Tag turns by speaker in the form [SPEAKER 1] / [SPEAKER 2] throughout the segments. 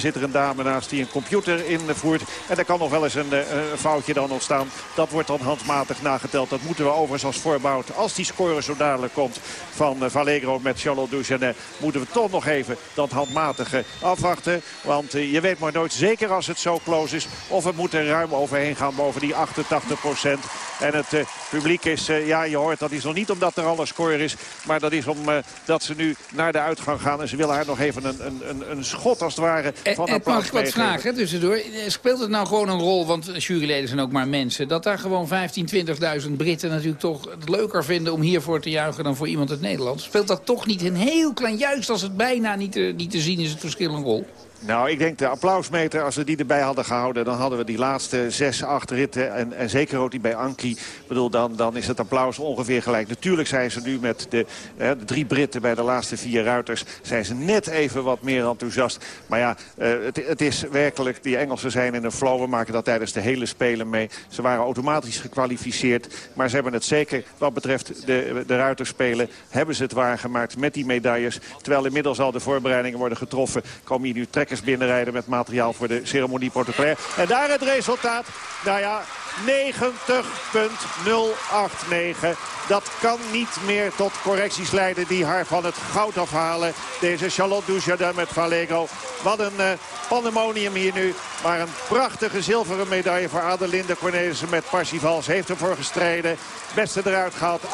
[SPEAKER 1] Zit er een dame naast die een computer invoert. En er kan nog wel eens een, een, foutje dan ontstaan. Dat wordt dan handmatig nageteld. Dat moeten we overigens als voorbouwd. Als die score zo dadelijk komt van uh, Vallegro met Charlotte moeten we toch nog even dat handmatige afwachten. Want uh, je weet maar nooit, zeker als het zo close is... of het moet er ruim overheen gaan boven die 88 procent. En het publiek is, ja je hoort, dat is nog niet omdat er al een score is... maar dat is omdat ze nu naar de uitgang gaan. En ze willen haar nog even een, een, een schot als het ware van
[SPEAKER 2] en, mag ik wat vragen tussendoor? Speelt het nou gewoon een rol, want juryleden zijn ook maar mensen... dat daar gewoon 15, 20.000 Britten natuurlijk toch het leuker vinden... om hiervoor te juichen dan voor iemand uit Nederland? Speelt dat toch niet een heel klein, juist als het bijna niet te, niet te zien is, het verschil een rol?
[SPEAKER 1] Nou, ik denk de applausmeter, als we die erbij hadden gehouden... dan hadden we die laatste zes, acht ritten en, en zeker ook die bij Anki. Ik bedoel, dan, dan is het applaus ongeveer gelijk. Natuurlijk zijn ze nu met de, de drie Britten bij de laatste vier ruiters... zijn ze net even wat meer enthousiast. Maar ja, uh, het, het, is werkelijk, die Engelsen zijn in een flow. We maken dat tijdens de hele Spelen mee. Ze waren automatisch gekwalificeerd. Maar ze hebben het zeker, wat betreft de, de ruiterspelen... hebben ze het waargemaakt met die medailles. Terwijl inmiddels al de voorbereidingen worden getroffen... komen hier nu trekken binnenrijden met materiaal voor de ceremonie protocolair. En daar het resultaat. Nou ja, 90.089. Dat kan niet meer tot correcties leiden die haar van het goud afhalen. Deze Charlotte Dujardin met Valego. Wat een uh, pandemonium hier nu. Maar een prachtige zilveren medaille voor Adelinde Cornelissen met Parsifal. Ze heeft ervoor gestreden. Beste eruit gehaald. 88.196.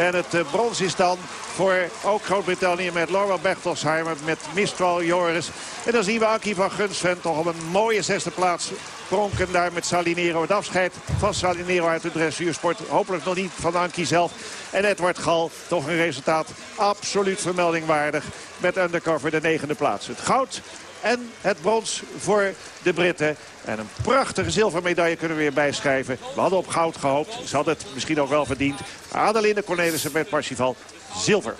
[SPEAKER 1] En het uh, brons is dan voor ook Groot-Brittannië met Laura Bertelsheimer, met Mistral Joris. En dan zien we Aki van Gunsven toch op een mooie zesde plaats pronken daar met Salinero. Het afscheid van Salinero uit de dressuursport. Hopelijk nog niet van Anki zelf. En Edward Gal, toch een resultaat absoluut vermeldingwaardig. Met undercover de negende plaats. Het goud en het brons voor de Britten. En een prachtige zilvermedaille kunnen we weer bijschrijven. We hadden op goud gehoopt. Ze hadden het misschien ook wel verdiend. Adelinde Cornelissen met Parsifal zilver.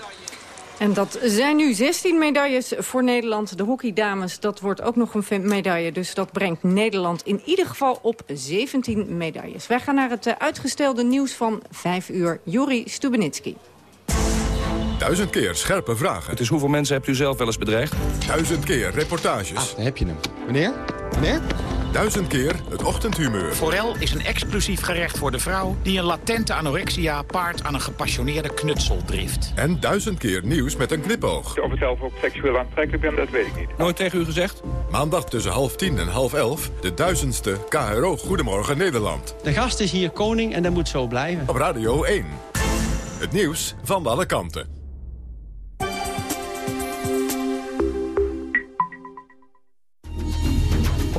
[SPEAKER 3] En dat zijn nu 16 medailles voor Nederland. De hockeydames, dat wordt ook nog een medaille. Dus dat brengt Nederland in ieder geval op 17 medailles. Wij gaan naar het eh, uitgestelde nieuws van 5 uur. Juri Stubenitski.
[SPEAKER 4] Duizend keer scherpe vragen.
[SPEAKER 5] Dus hoeveel mensen hebt u zelf wel eens bedreigd?
[SPEAKER 4] Duizend keer reportages.
[SPEAKER 6] Ah, daar heb je hem. Meneer? Meneer?
[SPEAKER 4] Duizend keer het ochtendhumeur.
[SPEAKER 7] Forel is een exclusief gerecht voor de vrouw... die een latente anorexia paart aan een gepassioneerde knutseldrift.
[SPEAKER 4] En duizend keer nieuws met een knipoog.
[SPEAKER 8] Of ik zelf ook seksueel aantrekkelijk ben, dat weet ik niet.
[SPEAKER 5] Nooit tegen u gezegd?
[SPEAKER 4] Maandag tussen half tien en half elf... de duizendste KRO Goedemorgen Nederland.
[SPEAKER 6] De gast is hier koning en dat moet zo blijven.
[SPEAKER 4] Op Radio 1. Het nieuws van alle kanten.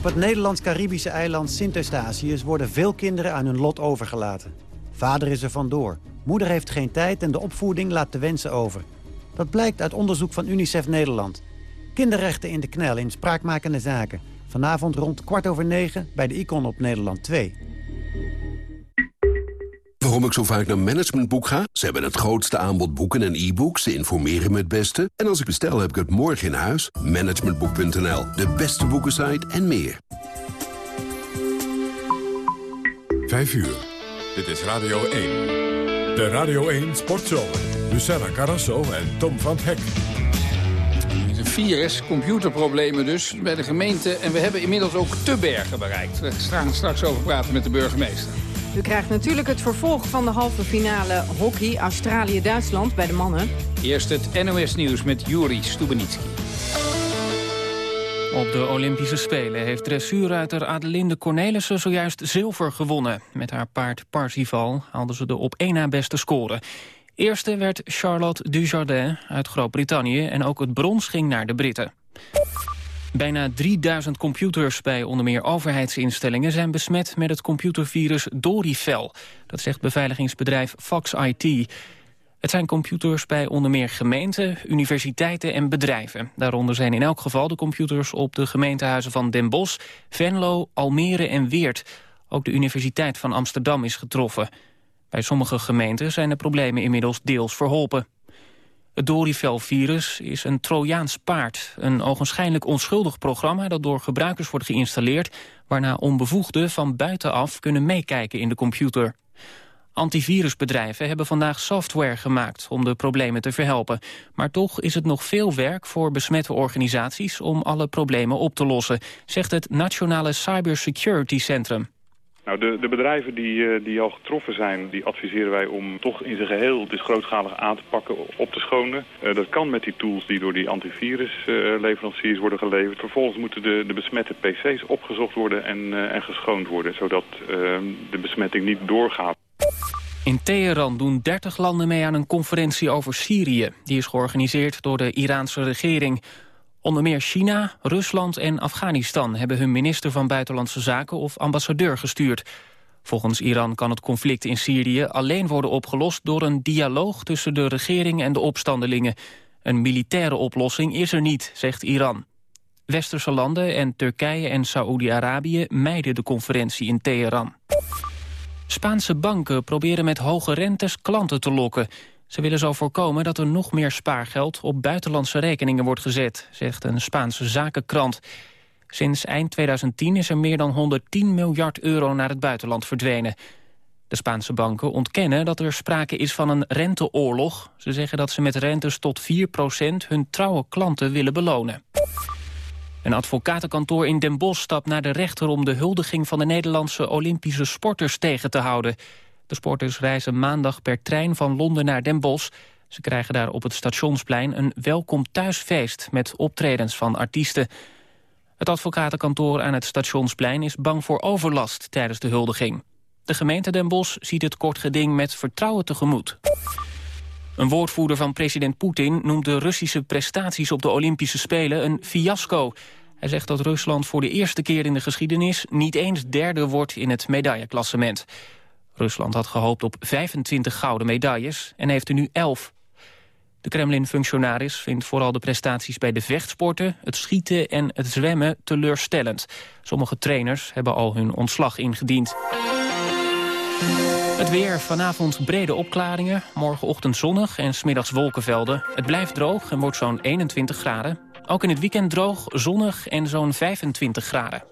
[SPEAKER 9] Op het Nederlands-Caribische eiland Sint-Eustatius worden veel kinderen aan hun lot overgelaten. Vader is er vandoor, moeder heeft geen tijd en de opvoeding laat de wensen over. Dat blijkt uit onderzoek van UNICEF Nederland. Kinderrechten in de knel in spraakmakende zaken. Vanavond rond kwart over negen bij de Icon op Nederland 2.
[SPEAKER 10] Waarom ik zo vaak naar Managementboek ga? Ze hebben het grootste aanbod boeken en e-books. Ze informeren me het beste. En als ik bestel, heb ik het morgen in huis. Managementboek.nl, de beste boekensite en meer.
[SPEAKER 4] Vijf uur. Dit is Radio 1. De Radio 1 Sportshow. Luciana Carrasso en Tom van Hek.
[SPEAKER 2] Een virus, computerproblemen dus, bij de gemeente. En we hebben inmiddels ook te bergen bereikt. We gaan straks over praten met de burgemeester.
[SPEAKER 3] U krijgt natuurlijk het vervolg van de halve finale hockey Australië-Duitsland bij de mannen.
[SPEAKER 2] Eerst het NOS-nieuws met Juri Stubenitski.
[SPEAKER 11] Op de Olympische Spelen heeft dressuurruiter Adelinde Cornelissen zojuist zilver gewonnen. Met haar paard Parzival haalde ze de op één na beste score. Eerste werd Charlotte Dujardin uit Groot-Brittannië en ook het brons ging naar de Britten. Bijna 3000 computers bij onder meer overheidsinstellingen zijn besmet met het computervirus Dorifel. Dat zegt beveiligingsbedrijf Fox IT. Het zijn computers bij onder meer gemeenten, universiteiten en bedrijven. Daaronder zijn in elk geval de computers op de gemeentehuizen van Den Bosch, Venlo, Almere en Weert. Ook de Universiteit van Amsterdam is getroffen. Bij sommige gemeenten zijn de problemen inmiddels deels verholpen. Het Dorivel-virus is een Trojaans paard. Een ogenschijnlijk onschuldig programma dat door gebruikers wordt geïnstalleerd... waarna onbevoegden van buitenaf kunnen meekijken in de computer. Antivirusbedrijven hebben vandaag software gemaakt om de problemen te verhelpen. Maar toch is het nog veel werk voor besmette organisaties om alle problemen op te lossen, zegt het Nationale Cybersecurity Centrum.
[SPEAKER 8] Nou, de, de bedrijven die, eh, die al getroffen zijn, die adviseren wij om toch in zijn geheel dus grootschalig aan te pakken, op te schonen. Uh, dat kan met die tools die door die antivirusleveranciers uh, worden geleverd. Vervolgens moeten de, de besmette pc's opgezocht worden en, en geschoond worden, zodat ehm, de besmetting niet doorgaat.
[SPEAKER 11] In Teheran doen 30 landen mee aan een conferentie over Syrië. Die is georganiseerd door de Iraanse regering. Onder meer China, Rusland en Afghanistan hebben hun minister van Buitenlandse Zaken of ambassadeur gestuurd. Volgens Iran kan het conflict in Syrië alleen worden opgelost door een dialoog tussen de regering en de opstandelingen. Een militaire oplossing is er niet, zegt Iran. Westerse landen en Turkije en Saoedi-Arabië mijden de conferentie in Teheran. Spaanse banken proberen met hoge rentes klanten te lokken. Ze willen zo voorkomen dat er nog meer spaargeld op buitenlandse rekeningen wordt gezet, zegt een Spaanse zakenkrant. Sinds eind 2010 is er meer dan 110 miljard euro naar het buitenland verdwenen. De Spaanse banken ontkennen dat er sprake is van een renteoorlog. Ze zeggen dat ze met rentes tot 4% hun trouwe klanten willen belonen. Een advocatenkantoor in Den Bosch stapt naar de rechter om de huldiging van de Nederlandse Olympische sporters tegen te houden. De sporters reizen maandag per trein van Londen naar Den Bosch. Ze krijgen daar op het stationsplein een welkom thuisfeest met optredens van artiesten. Het advocatenkantoor aan het stationsplein is bang voor overlast tijdens de huldiging. De gemeente Den Bosch ziet het kort geding met vertrouwen tegemoet. Een woordvoerder van president Poetin noemt de Russische prestaties op de Olympische Spelen een fiasco. Hij zegt dat Rusland voor de eerste keer in de geschiedenis niet eens derde wordt in het medailleklassement. Rusland had gehoopt op 25 gouden medailles en heeft er nu 11. De Kremlin-functionaris vindt vooral de prestaties bij de vechtsporten, het schieten en het zwemmen teleurstellend. Sommige trainers hebben al hun ontslag ingediend. Het weer, vanavond brede opklaringen, morgenochtend zonnig en smiddags wolkenvelden. Het blijft droog en wordt zo'n 21 graden. Ook in het weekend droog, zonnig en zo'n 25 graden.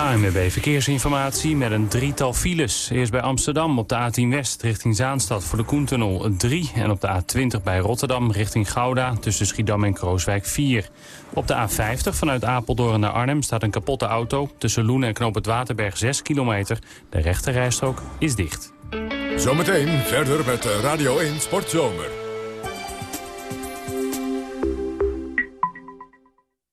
[SPEAKER 12] ANWB Verkeersinformatie met een drietal files. Eerst bij Amsterdam op de A10 West richting Zaanstad voor de Koentunnel 3. En op de A20 bij Rotterdam richting Gouda tussen Schiedam en Krooswijk 4. Op de A50 vanuit Apeldoorn naar Arnhem staat een kapotte auto. Tussen Loenen en Knoop het Waterberg 6 kilometer. De rechterrijstrook is dicht.
[SPEAKER 4] Zometeen verder met Radio 1 Sportzomer.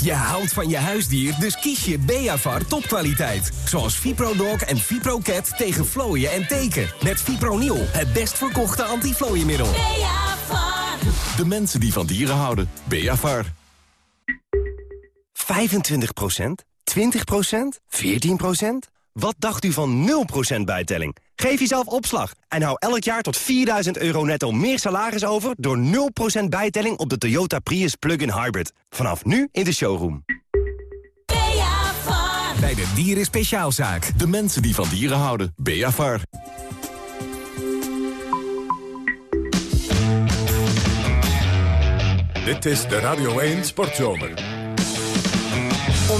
[SPEAKER 13] Je houdt van je huisdier, dus kies je Beavar topkwaliteit. Zoals ViproDog en ViproCat tegen vlooien en teken. Met Fipronil, het best verkochte antiflooienmiddel.
[SPEAKER 14] Beavar. De mensen die van dieren houden. Beavar.
[SPEAKER 15] 25% 20% 14 Wat dacht u van 0% bijtelling? Geef jezelf opslag en hou elk jaar tot 4000 euro netto meer salaris over... door 0% bijtelling op de Toyota Prius Plug-in Hybrid. Vanaf nu in de showroom.
[SPEAKER 14] Bij de Dieren Speciaalzaak. De mensen die van dieren houden. Beavar.
[SPEAKER 4] Dit is de Radio 1 Sportzomer.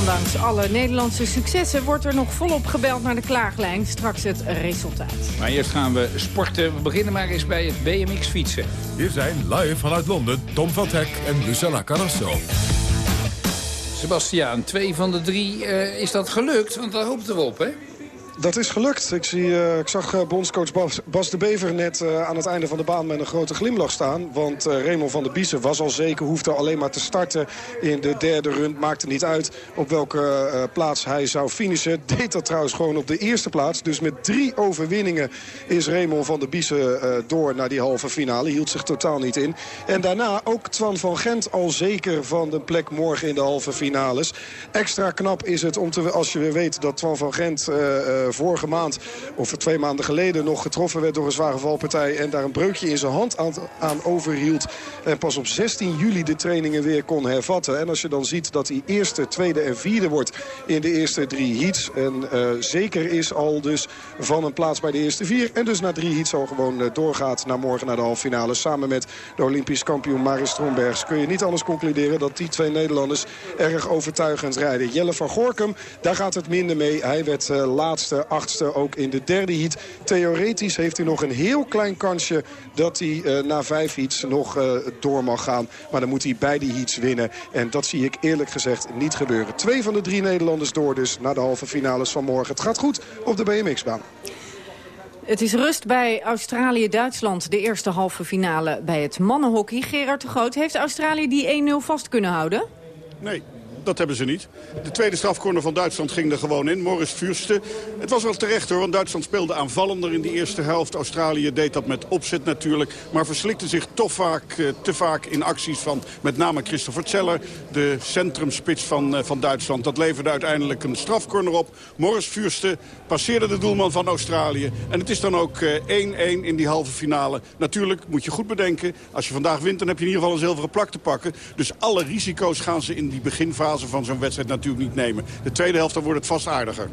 [SPEAKER 3] Ondanks alle Nederlandse successen wordt er nog volop gebeld naar de klaaglijn. Straks het resultaat.
[SPEAKER 2] Maar eerst gaan we sporten. We beginnen maar eens bij het BMX fietsen.
[SPEAKER 4] Hier zijn live vanuit Londen Tom van Hek en Lucella Carrasso.
[SPEAKER 2] Sebastiaan, twee van de drie uh, is dat gelukt? Want daar hoopten we op, hè?
[SPEAKER 16] Dat is gelukt. Ik, zie, uh, ik zag uh, bondscoach Bas, de Bever net uh, aan het einde van de baan met een grote glimlach staan. Want Raymond van der Biesen was al zeker, hoefde alleen maar te starten in de derde run. Maakte niet uit op welke plaats hij zou finishen. Deed dat trouwens gewoon op de eerste plaats. Dus met drie overwinningen is Raymond van der Biesen door naar die halve finale. Hield zich totaal niet in. En daarna ook Twan van Gent al zeker van de plek morgen in de halve finales. Extra knap is het om te, als je weet dat Twan van Gent vorige maand, of twee maanden geleden... nog getroffen werd door een zware valpartij... en daar een breukje in zijn hand aan, overhield. En pas op 16 juli de trainingen weer kon hervatten. En als je dan ziet dat hij eerste, tweede en vierde wordt in de eerste drie heats... en zeker is al dus van een plaats bij de eerste vier... en dus na drie heats al gewoon doorgaat naar morgen naar de halve finale... samen met de Olympisch kampioen Maris Strombergs... kun je niet anders concluderen dat die twee Nederlanders erg overtuigend rijden. Jelle van Gorkum, daar gaat het minder mee. Hij werd uh, laatste, achtste ook in de derde heat. Theoretisch heeft hij nog een heel klein kansje dat hij uh, na vijf heats nog uh, door mag gaan. Maar dan moet hij bij die heats winnen. En dat zie ik eerlijk gezegd niet gebeuren. Twee van de drie Nederlanders door dus naar de halve finales van morgen. Het gaat goed op de BMX-baan.
[SPEAKER 3] Het is rust bij Australië-Duitsland, de eerste halve finale bij het mannenhockey. Gerard de Groot, heeft Australië die 1-0 vast kunnen houden?
[SPEAKER 17] Nee, dat hebben ze niet. De tweede strafcorner van Duitsland ging er gewoon in. Morris Fürste. Het was wel terecht hoor, want Duitsland speelde aanvallender in de eerste helft. Australië deed dat met opzet natuurlijk. Maar verslikte zich toch vaak, eh, te vaak in acties van met name Christopher Zeller. De centrumspits van, eh, van Duitsland. Dat leverde uiteindelijk een strafcorner op. Morris Fürste passeerde de doelman van Australië. En het is dan ook 1-1 eh, in die halve finale. Natuurlijk moet je goed bedenken. Als je vandaag wint dan heb je in ieder geval een zilveren plak te pakken. Dus alle risico's gaan ze in die beginfase van zo'n wedstrijd natuurlijk niet nemen. De tweede helft dan wordt het vast aardiger.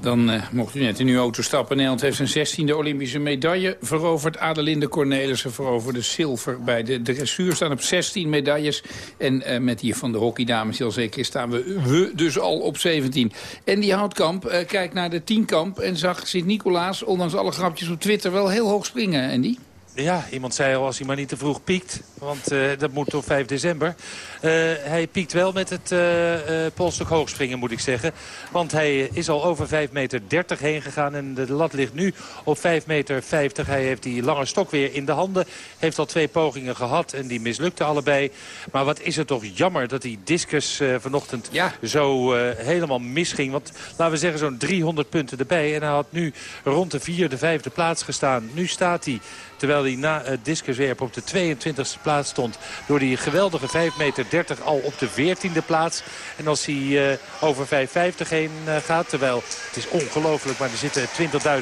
[SPEAKER 2] Dan uh, mocht u net in uw auto stappen. Nederland heeft zijn 16e Olympische medaille veroverd. Adelinde Cornelissen veroverde zilver bij de dressuur. Staan op 16 medailles. En uh, met die van de hockeydames heel zeker staan we, dus al op 17. En die Houtkamp uh, kijkt naar de tienkamp en zag Sint-Nicolaas... ondanks alle grapjes op Twitter wel heel hoog springen. En die?
[SPEAKER 18] Ja, iemand zei al als hij maar niet te vroeg piekt. Want uh, dat moet op 5 december. Uh, hij piekt wel met het uh, polstuk hoogspringen moet ik zeggen. Want hij is al over 5 meter 30 heen gegaan. En de lat ligt nu op 5 meter 50. Hij heeft die lange stok weer in de handen. Heeft al twee pogingen gehad en die mislukten allebei. Maar wat is het toch jammer dat die discus vanochtend ja. zo helemaal misging. Want laten we zeggen zo'n 300 punten erbij. En hij had nu rond de vierde, vijfde plaats gestaan. Nu staat hij Terwijl hij na het discuswerp op de 22e plaats stond. Door die geweldige 5 meter 30 al op de 14e plaats. En als hij uh, over 5,50 heen uh, gaat. Terwijl het is ongelooflijk. Maar er zitten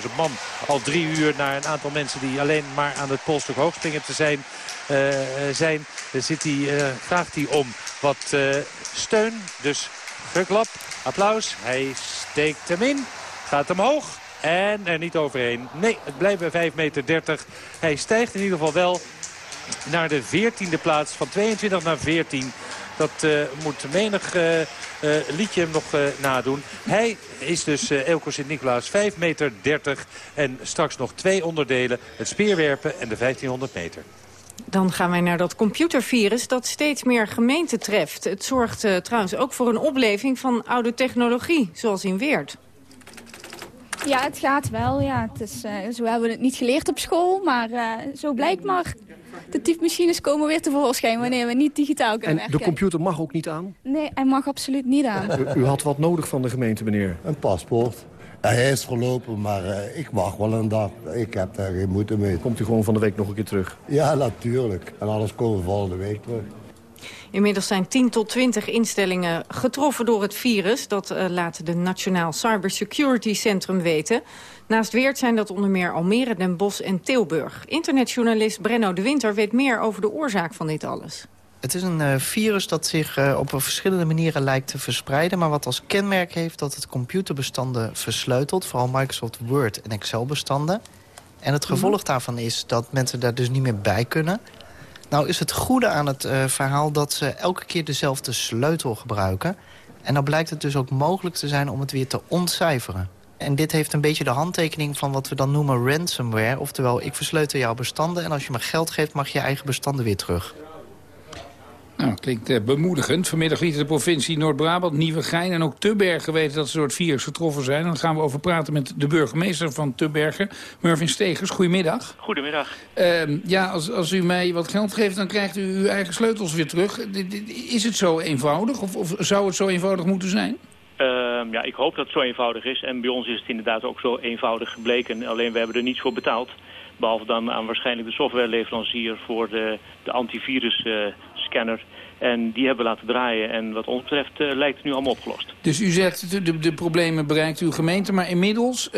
[SPEAKER 18] 20.000 man al drie uur naar een aantal mensen die alleen maar aan het polstuk hoogspringen te zijn. Uh, zijn. Zit hij, vraagt hij om wat steun. Dus geklap, applaus. Hij steekt hem in. Gaat omhoog. En er niet overheen. Nee, het blijft bij 5 meter 30. Hij stijgt in ieder geval wel naar de 14e plaats. Van 22 naar 14. Dat uh, moet menig uh, uh, liedje hem nog nadoen. Hij is dus Elko Sint-Nicolaas 5 meter 30. En straks nog twee onderdelen. Het speerwerpen en de 1500 meter.
[SPEAKER 3] Dan gaan wij naar dat computervirus dat steeds meer gemeenten treft. Het zorgt trouwens ook voor een opleving van oude technologie, zoals in Weert.
[SPEAKER 19] Ja, het gaat wel. Ja. Het is, uh, zo hebben we het niet geleerd op school, maar uh, zo blijkt maar. De typemachines komen weer tevoorschijn wanneer we niet digitaal kunnen
[SPEAKER 20] en
[SPEAKER 19] werken.
[SPEAKER 20] En de computer mag ook niet aan?
[SPEAKER 19] Nee, hij mag absoluut niet aan.
[SPEAKER 20] U, u had wat nodig van de gemeente, meneer?
[SPEAKER 21] Een paspoort. Hij is verlopen, maar uh, ik wacht wel een dag. Ik heb daar geen moeite mee.
[SPEAKER 20] Komt u gewoon van de week nog een keer terug?
[SPEAKER 21] Ja, natuurlijk. En anders komen we volgende week terug.
[SPEAKER 3] Inmiddels zijn 10 tot 20 instellingen getroffen door het virus. Dat uh, laat de Nationaal Cybersecurity Centrum weten. Naast Weert zijn dat onder meer Almere, Den Bosch en Tilburg. Internetjournalist Brenno de Winter weet meer over de oorzaak van dit alles.
[SPEAKER 22] Het is een uh, virus dat zich uh, op verschillende manieren lijkt te verspreiden... maar wat als kenmerk heeft dat het computerbestanden versleutelt... vooral Microsoft Word en Excel-bestanden. En het gevolg -hmm. daarvan is dat mensen daar dus niet meer bij kunnen... Nou is het goede aan het uh, verhaal dat ze elke keer dezelfde sleutel gebruiken. En dan blijkt het dus ook mogelijk te zijn om het weer te ontcijferen. En dit heeft een beetje de handtekening van wat we dan noemen ransomware. Oftewel, ik versleutel jouw bestanden en als je me geld geeft mag je je eigen bestanden weer terug.
[SPEAKER 2] Nou, klinkt uh, bemoedigend. Vanmiddag liet de provincie Noord-Brabant, Nieuwegein en ook Tubbergen weten dat ze door het virus getroffen zijn. En dan gaan we over praten met de burgemeester van Tubbergen, Mervin Stegers. Goedemiddag.
[SPEAKER 23] Goedemiddag.
[SPEAKER 2] Uh, ja, als, als u mij wat geld geeft, dan krijgt u uw eigen sleutels weer terug. Is het zo eenvoudig of, of zou het zo eenvoudig moeten zijn?
[SPEAKER 23] Uh, ja, ik hoop dat het zo eenvoudig is. En bij ons is het inderdaad ook zo eenvoudig gebleken. Alleen we hebben er niets voor betaald. Behalve dan aan waarschijnlijk de softwareleverancier voor de, de antivirus scanner. En die hebben laten draaien. En wat ons betreft lijkt het nu allemaal opgelost.
[SPEAKER 2] Dus u zegt, de, de, de problemen bereikt uw gemeente. Maar inmiddels,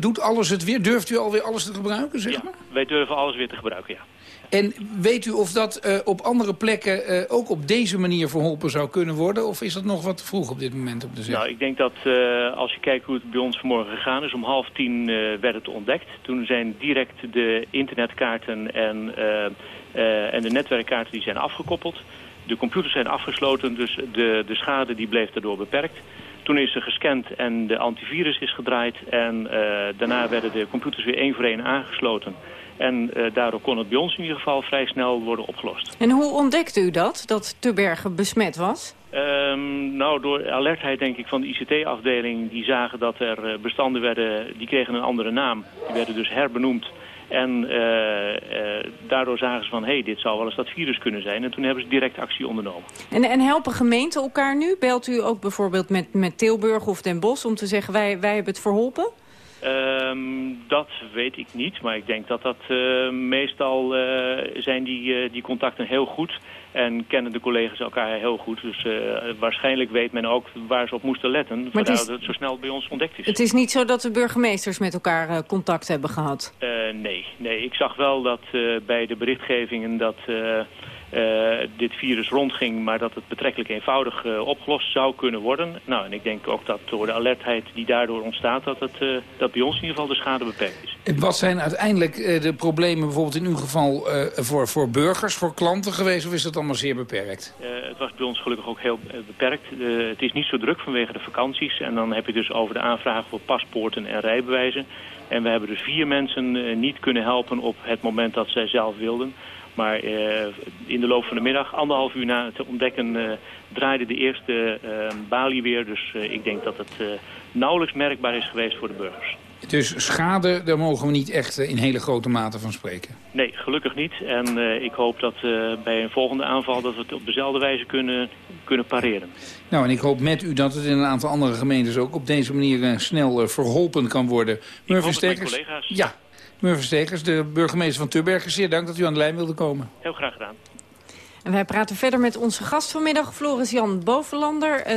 [SPEAKER 2] doet alles het weer? Durft u alweer alles te gebruiken, zeg maar?
[SPEAKER 23] wij durven alles weer te gebruiken, ja.
[SPEAKER 2] En weet u of dat uh, op andere plekken uh, ook op deze manier verholpen zou kunnen worden? Of is dat nog wat vroeg op dit moment op de zet?
[SPEAKER 23] Nou, ik denk dat uh, als je kijkt hoe het bij ons vanmorgen gegaan is... om half tien werd het ontdekt. Toen zijn direct de internetkaarten en, en de netwerkkaarten die zijn afgekoppeld. De computers zijn afgesloten, dus de, de schade die bleef daardoor beperkt. Toen is er gescand en de antivirus is gedraaid. En daarna werden de computers weer één voor één aangesloten... En uh, daardoor kon het bij ons in ieder geval vrij snel worden opgelost.
[SPEAKER 3] En hoe ontdekte u dat, dat Bergen besmet was?
[SPEAKER 23] Um, nou, door alertheid denk ik van de ICT-afdeling. Die zagen dat er eh, bestanden werden, die kregen een andere naam. Die werden dus herbenoemd. En uh, uh, daardoor zagen ze van, hé, hey, dit zou wel eens dat virus kunnen zijn. En toen hebben ze direct actie ondernomen.
[SPEAKER 3] En, en helpen gemeenten elkaar nu? Belt u ook bijvoorbeeld met, met Tilburg of Den Bosch om te zeggen, wij, wij hebben het verholpen?
[SPEAKER 23] Um, dat weet ik niet, maar ik denk dat dat uh, meestal uh, zijn die, uh, die contacten heel goed en kennen de collega's elkaar heel goed. Dus waarschijnlijk weet men ook waar ze op moesten letten, voordat het, het, zo snel bij ons ontdekt is.
[SPEAKER 3] Het is niet zo dat de burgemeesters met elkaar contact hebben gehad?
[SPEAKER 23] nee, nee, ik zag wel dat bij de berichtgevingen dat dit virus rondging, maar dat het betrekkelijk eenvoudig uh, opgelost zou kunnen worden. Nou, en ik denk ook dat door de alertheid die daardoor ontstaat, dat, het, uh, dat bij ons in ieder geval de schade beperkt is.
[SPEAKER 2] Wat zijn uiteindelijk de problemen bijvoorbeeld in uw geval voor, voor burgers, voor klanten geweest, of is dat allemaal zeer beperkt?
[SPEAKER 23] het was bij ons gelukkig ook heel beperkt. het is niet zo druk vanwege de vakanties en dan heb je dus over de aanvragen voor paspoorten en rijbewijzen. En we hebben dus vier mensen niet kunnen helpen op het moment dat zij zelf wilden. Maar uh, in de loop van de middag, anderhalf uur na het ontdekken, uh, draaide de eerste uh, balie weer. Dus ik denk dat het nauwelijks merkbaar is geweest voor de burgers.
[SPEAKER 2] Dus schade, daar mogen we niet echt in hele grote mate van spreken?
[SPEAKER 23] Nee, gelukkig niet. En ik hoop dat bij een volgende aanval dat we het op dezelfde wijze kunnen, kunnen pareren.
[SPEAKER 2] Nou, en ik hoop met u dat het in een aantal andere gemeentes ook op deze manier snel verholpen kan worden.
[SPEAKER 23] Murphy Stekers. collega's.
[SPEAKER 2] Ja, Murphy Stekers, de burgemeester van Tubbergen. Zeer dank dat u aan de lijn wilde komen.
[SPEAKER 23] Heel graag gedaan.
[SPEAKER 3] En wij praten verder met onze gast vanmiddag, Floris-Jan Bovenlander. Uh,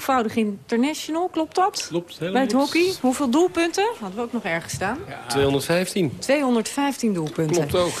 [SPEAKER 3] 241-voudig international, klopt dat?
[SPEAKER 24] Klopt,
[SPEAKER 3] helemaal Bij het hockey. Hoeveel doelpunten? Hadden we ook nog ergens staan.
[SPEAKER 24] Ja. 215.
[SPEAKER 3] 215 doelpunten.
[SPEAKER 2] Klopt ook.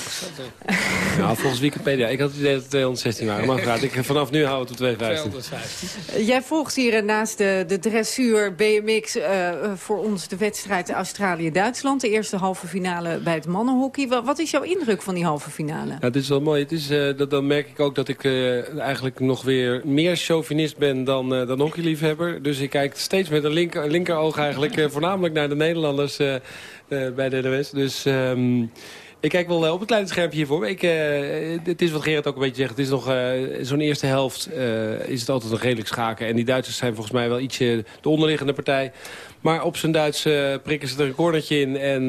[SPEAKER 24] nou, volgens Wikipedia. Ik had het idee dat het 216 waren. Maar gaat, ik, vanaf nu houden we het 215.
[SPEAKER 3] Jij volgt hier naast de, de dressuur BMX uh, voor ons de wedstrijd Australië-Duitsland. De eerste halve finale bij het mannenhockey. Wat is jouw indruk van die halve finale?
[SPEAKER 24] Ja, dit is wel mooi. Het is... Uh, dat, dan merk ik ook dat ik uh, eigenlijk nog weer meer chauvinist ben dan, uh, dan hockeyliefhebber. Dus ik kijk steeds met een linker, linkeroog eigenlijk voornamelijk naar de Nederlanders bij de NOS. Dus... Um, ik kijk wel op het kleine schermpje hiervoor. Ik, het is wat Gerard ook een beetje zegt. Het is nog zo'n eerste helft is het altijd nog redelijk schaken. En die Duitsers zijn volgens mij wel ietsje de onderliggende partij. Maar op zijn Duits prikken ze er een cornertje in. En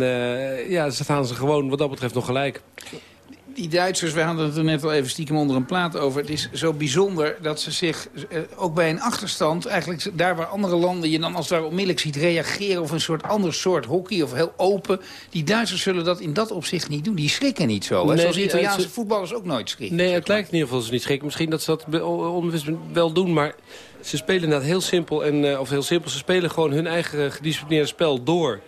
[SPEAKER 24] ja, ze staan ze gewoon wat dat betreft nog gelijk
[SPEAKER 2] die Duitsers, we hadden het er net al even stiekem onder een plaat over. Het is zo bijzonder dat ze zich eh, ook bij een achterstand... eigenlijk daar waar andere landen je dan als daar onmiddellijk ziet reageren... of een soort ander soort hockey of heel open... die Duitsers zullen dat in dat opzicht niet doen. Die schrikken niet zo. Nee, Zoals Italiaanse voetballers ook nooit schrikken.
[SPEAKER 24] Nee, het lijkt in ieder geval ze niet schrikken. Misschien dat ze dat onbewust wel doen, maar... Ze spelen inderdaad heel simpel, en, uh, of heel simpel, ze spelen gewoon hun eigen gedisciplineerde spel door.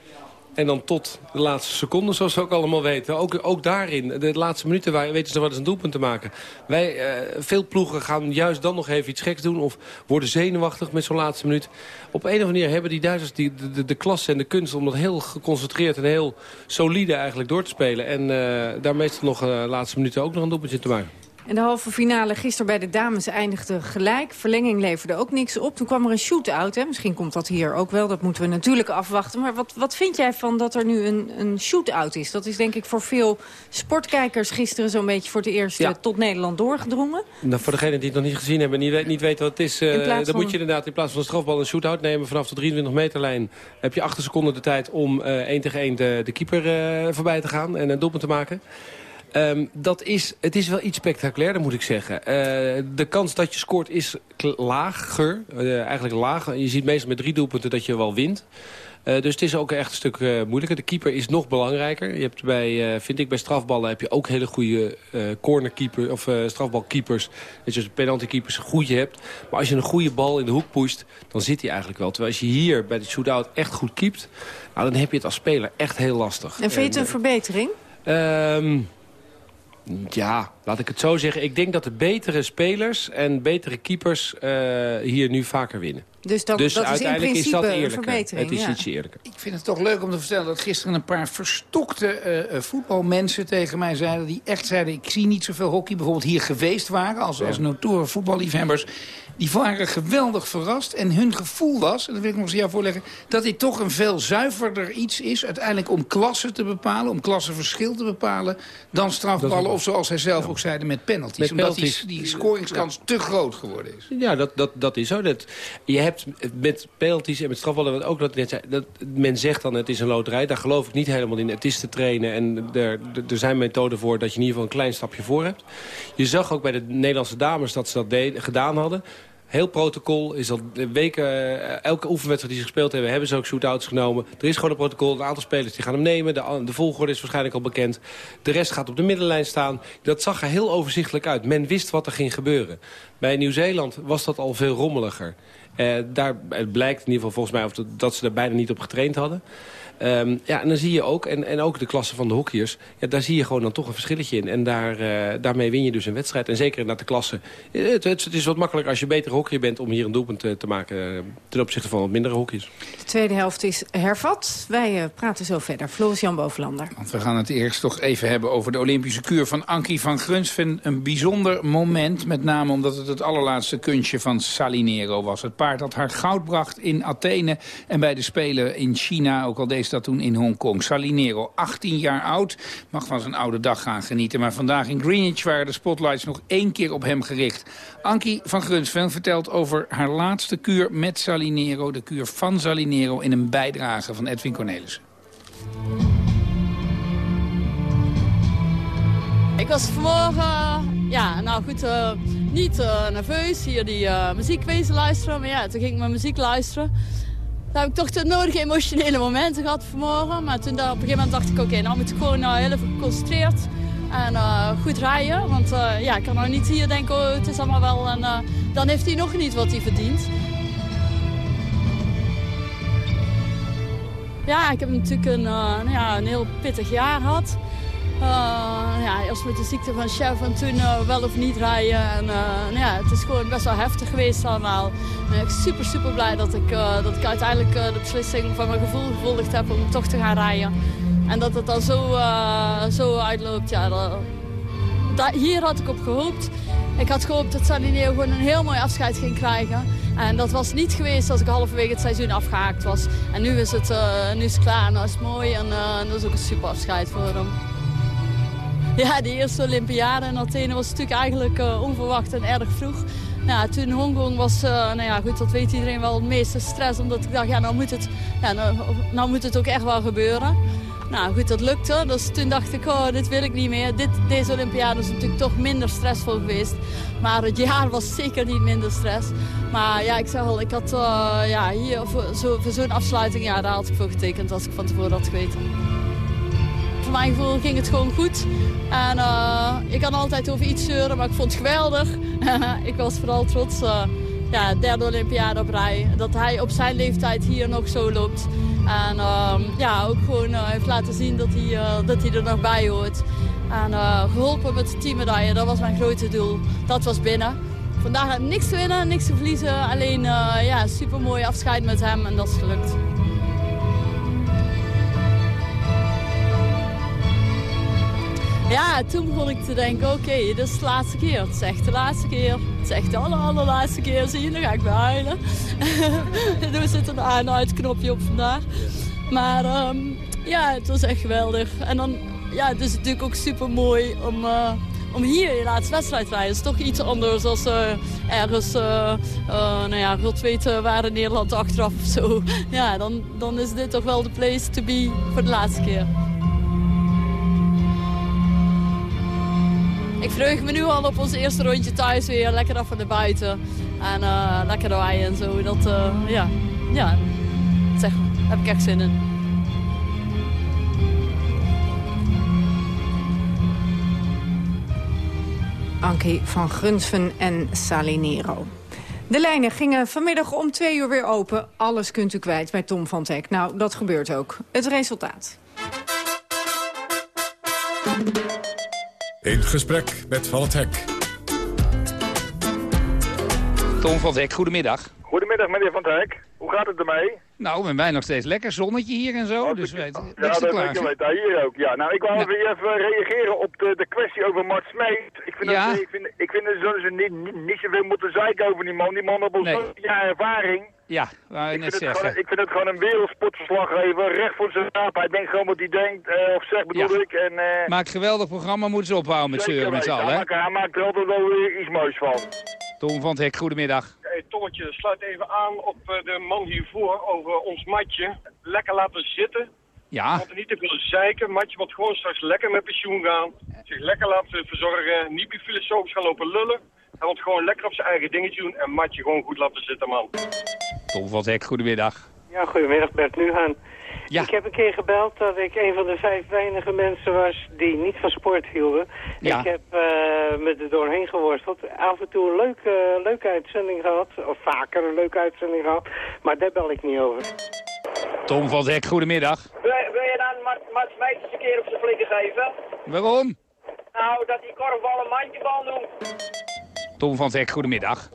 [SPEAKER 24] En dan tot de laatste seconde, zoals we ook allemaal weten. Ook, ook daarin, de laatste minuten, waar, weten ze wat eens een doelpunt te maken. Wij, uh, veel ploegen gaan juist dan nog even iets geks doen... of worden zenuwachtig met zo'n laatste minuut. Op een of andere manier hebben die Duitsers die, de, de, klasse en de kunst... om dat heel geconcentreerd en heel solide eigenlijk door te spelen. En uh, daar meestal nog de uh, laatste minuten ook nog een doelpuntje te maken.
[SPEAKER 3] En de halve finale gisteren bij de dames eindigde gelijk. Verlenging leverde ook niks op. Toen kwam er een shoot-out. Misschien komt dat hier ook wel. Dat moeten we natuurlijk afwachten. Maar wat, wat vind jij van dat er nu een, een shoot-out is? Dat is denk ik voor veel sportkijkers gisteren zo'n beetje voor het eerst ja. tot Nederland doorgedrongen.
[SPEAKER 24] Nou, voor degenen die het nog niet gezien hebben en niet, niet weten wat het is... Uh, dan van... moet je inderdaad in plaats van een strafbal een shoot-out nemen. Vanaf de 23 meterlijn heb je 8 seconden de tijd om uh, 1 tegen 1 de, de keeper uh, voorbij te gaan en een doelpunt te maken. Ehm, dat is, het is wel iets spectaculairder, moet ik zeggen. Eh, de kans dat je scoort is lager, uh, eigenlijk lager. Je ziet meestal met drie doelpunten dat je wel wint. Uh, dus het is ook echt een stuk moeilijker. De keeper is nog belangrijker. Je hebt bij, vind ik, bij strafballen heb je ook hele goede cornerkeeper of strafbalkeepers. Dat je als penaltykeepers een goede hebt. Maar als je een goede bal in de hoek poest, dan zit hij eigenlijk wel. Terwijl als je hier bij de shootout echt goed keept, nou, dan heb je het als speler echt heel lastig.
[SPEAKER 3] En vind je het een verbetering?
[SPEAKER 24] Ehm, ja, laat ik het zo zeggen. Ik denk dat de betere spelers en betere keepers uh, hier nu vaker winnen.
[SPEAKER 3] Dus, dat,
[SPEAKER 24] dus
[SPEAKER 3] dat
[SPEAKER 24] uiteindelijk
[SPEAKER 3] is,
[SPEAKER 24] is dat
[SPEAKER 3] eerlijker.
[SPEAKER 24] Het is iets eerlijker.
[SPEAKER 2] Ik vind het toch leuk om te vertellen dat gisteren een paar verstokte uh, voetbalmensen tegen mij zeiden... die echt zeiden, ik zie niet zoveel hockey, bijvoorbeeld hier geweest waren... als, ja. als notoren voetballiefhebbers die waren geweldig verrast. En hun gevoel was, en dat wil ik nog eens jou voorleggen... dat dit toch een veel zuiverder iets is... uiteindelijk om klassen te bepalen, om klassenverschil te bepalen... dan strafballen of zoals hij zelf ook zeiden met penalties.
[SPEAKER 24] Met
[SPEAKER 2] omdat
[SPEAKER 24] penalties.
[SPEAKER 2] Die, die scoringskans ja. te groot geworden is.
[SPEAKER 24] Ja, dat, dat, dat is zo. Dat, je hebt met penalties en met strafballen... wat ook dat net zei, dat men zegt dan het is een loterij. Daar geloof ik niet helemaal in. Het is te trainen en er, er zijn methoden voor... dat je in ieder geval een klein stapje voor hebt. Je zag ook bij de Nederlandse dames dat ze dat gedaan hadden heel protocol. Is al weken, uh, elke oefenwedstrijd die ze gespeeld hebben, hebben ze ook shootouts genomen. Er is gewoon een protocol. Een aantal spelers die gaan hem nemen. De, de volgorde is waarschijnlijk al bekend. De rest gaat op de middenlijn staan. Dat zag er heel overzichtelijk uit. Men wist wat er ging gebeuren. Bij Nieuw-Zeeland was dat al veel rommeliger. Uh, daar het blijkt in ieder geval volgens mij of dat, dat ze er bijna niet op getraind hadden. Um, ja, en dan zie je ook, en, en ook de klasse van de hockeyers... Ja, daar zie je gewoon dan toch een verschilletje in. En daar, uh, daarmee win je dus een wedstrijd. En zeker naar de klasse. Het, het, het, is wat makkelijker als je beter hockeyer bent... om hier een doelpunt te, te maken ten opzichte van wat mindere hockeyers.
[SPEAKER 3] De tweede helft is hervat. Wij uh, praten zo verder. Floris-Jan Bovenlander.
[SPEAKER 2] Want we gaan het eerst toch even hebben over de Olympische kuur van Ankie van Grunsven. Een bijzonder moment, met name omdat het het allerlaatste kunstje van Salinero was. Het paard dat haar goud bracht in Athene en bij de Spelen in China, ook al deze dat toen in Hongkong. Salinero, 18 jaar oud, mag van zijn oude dag gaan genieten. Maar vandaag in Greenwich waren de spotlights nog één keer op hem gericht. Ankie van Grunsven vertelt over haar laatste kuur met Salinero. De kuur van Salinero in een bijdrage van Edwin Cornelissen.
[SPEAKER 25] Ik was vanmorgen, ja, nou goed, uh, niet uh, nerveus hier die uh, muziek wezen luisteren. Maar ja, toen ging ik mijn muziek luisteren. Toen heb ik toch de nodige emotionele momenten gehad vanmorgen. Maar toen, op een gegeven moment dacht ik, oké, okay, nou moet ik gewoon uh, heel even geconcentreerd en uh, goed rijden. Want uh, ja, ik kan nou niet hier denken, oh, het is allemaal wel... En dan heeft hij nog niet wat hij verdient. Ja, ik heb natuurlijk een, nou ja, een heel pittig jaar gehad. Uh, ja, eerst met de ziekte van chef en toen uh, wel of niet rijden. En, uh, nou ja, het is gewoon best wel heftig geweest allemaal. Ik ben super, super blij dat ik, dat ik uiteindelijk de beslissing van mijn gevoel gevolgd heb om toch te gaan rijden. En dat het dan zo, zo uitloopt, ja, dat, hier had ik op gehoopt. Ik had gehoopt dat Salineo gewoon een heel mooi afscheid ging krijgen. En dat was niet geweest als ik halverwege het seizoen afgehaakt was. En nu is het, nu is klaar en dat is mooi en dat is ook een super afscheid voor hem. Ja, de eerste Olympiade in Athene was natuurlijk eigenlijk uh, onverwacht en erg vroeg. Nou, toen Hongkong was, uh, nou ja, goed, dat weet iedereen wel, het meeste stress. Omdat ik dacht, ja, nou moet het, ja, nou, nou moet het ook echt wel gebeuren. Nou goed, dat lukte. Dus toen dacht ik, oh, dit wil ik niet meer. Dit, deze Olympiade is natuurlijk toch minder stressvol geweest. Maar het jaar was zeker niet minder stress. Maar ja, ik zeg al, ik had uh, ja, hier voor zo'n afsluiting, ja, daar had ik voor getekend als ik van tevoren had geweten voor mijn gevoel ging het gewoon goed. En uh, je kan altijd over iets zeuren, maar ik vond het geweldig. ik was vooral trots. Uh, ja, derde Olympiade op rij. Dat hij op zijn leeftijd hier nog zo loopt. En uh, ja, ook gewoon uh, heeft laten zien dat hij, dat hij er nog bij hoort. En geholpen met de teammedaille, dat was mijn grote doel. Dat was binnen. Vandaag ik niks te winnen, niks te verliezen. Alleen ja, super mooi afscheid met hem en dat is gelukt. Ja, toen begon ik te denken, oké, dit is de laatste keer. Het is echt de laatste keer. Het is echt de aller, allerlaatste keer. Zie je, dan ga ik weer huilen. we zitten een aan- uit knopje op vandaag. Maar um, ja, het was echt geweldig. En dan, ja, het is natuurlijk ook super mooi om, uh, om hier je laatste wedstrijd te rijden. Is toch iets anders dan uh, ergens, uh, nou ja, God weet waar in Nederland achteraf of zo. Ja, dan, dan is dit toch wel de place to be voor de laatste keer. Ik verheug me nu al op ons eerste rondje thuis weer. Lekker af van de buiten. En uh, lekker waaien en zo. Dat, uh, ja, ja. Zeg, heb ik echt zin in.
[SPEAKER 3] Ankie van Grunsven en Salinero. De lijnen gingen vanmiddag om twee uur weer open. Alles kunt u kwijt bij Tom van Teck. Nou, dat gebeurt ook. Het resultaat.
[SPEAKER 4] In gesprek met Van het Hek.
[SPEAKER 2] Tom van Hek, goedemiddag.
[SPEAKER 26] Goedemiddag, meneer Van Hek. Hoe gaat het ermee?
[SPEAKER 2] Nou, met mij nog steeds lekker. Zonnetje hier en zo.
[SPEAKER 26] Oh,
[SPEAKER 2] dus weet,
[SPEAKER 26] ja, dat klaar. Ik weet, hier ook. Ja, nou, ik wou even, even reageren op de, de kwestie over Mart Smeet. Ik vind,
[SPEAKER 2] ja.
[SPEAKER 26] dat, ik vind, ik vind dat ze niet, niet, niet zoveel moeten zeiken over die man. Die man heeft al
[SPEAKER 2] Nee.
[SPEAKER 26] zo'n jaar ervaring.
[SPEAKER 2] Ja, wou je
[SPEAKER 26] Ik
[SPEAKER 2] net
[SPEAKER 26] vind,
[SPEAKER 2] zeggen.
[SPEAKER 26] gewoon, ik vind het gewoon een wereldsportverslaggever. Recht voor zijn raap. Hij denkt gewoon wat hij denkt. eh, of zegt bedoel ik. En, eh,
[SPEAKER 2] Maakt geweldig programma, moeten ze ophouden met zeuren met z'n allen.
[SPEAKER 26] Hij maakt er altijd wel weer iets moois van.
[SPEAKER 2] Tom van het Hek, goedemiddag.
[SPEAKER 27] Hey, Tommetje, sluit even aan op eh, de man hiervoor over ons matje. Lekker laten zitten.
[SPEAKER 2] Ja.
[SPEAKER 27] Want niet te veel zeiken. Matje moet gewoon straks lekker met pensioen gaan. Zich lekker laten verzorgen. Niet meer filosofisch gaan lopen lullen. Hij moet gewoon lekker op zijn eigen dingetje doen. En Matje gewoon goed laten zitten, man.
[SPEAKER 2] Tom van Hek, goedemiddag.
[SPEAKER 28] Ja, goedemiddag Bert Nuhan.
[SPEAKER 2] Ja.
[SPEAKER 28] Ik heb een keer gebeld dat ik een van de vijf weinige mensen was die niet van sport hielden.
[SPEAKER 2] Ja.
[SPEAKER 28] Ik heb eh, me er doorheen geworsteld. Af en toe een leuke, leuke uitzending gehad, of vaker een leuke uitzending gehad, maar daar bel ik niet over.
[SPEAKER 2] Tom van Hek, goedemiddag.
[SPEAKER 29] Wil, wil je dan Mart, Mart een keer op zijn flikken geven?
[SPEAKER 2] Waarom?
[SPEAKER 29] Nou, dat die korfbal een mandjebal noemt.
[SPEAKER 2] Tom van Hek, goedemiddag.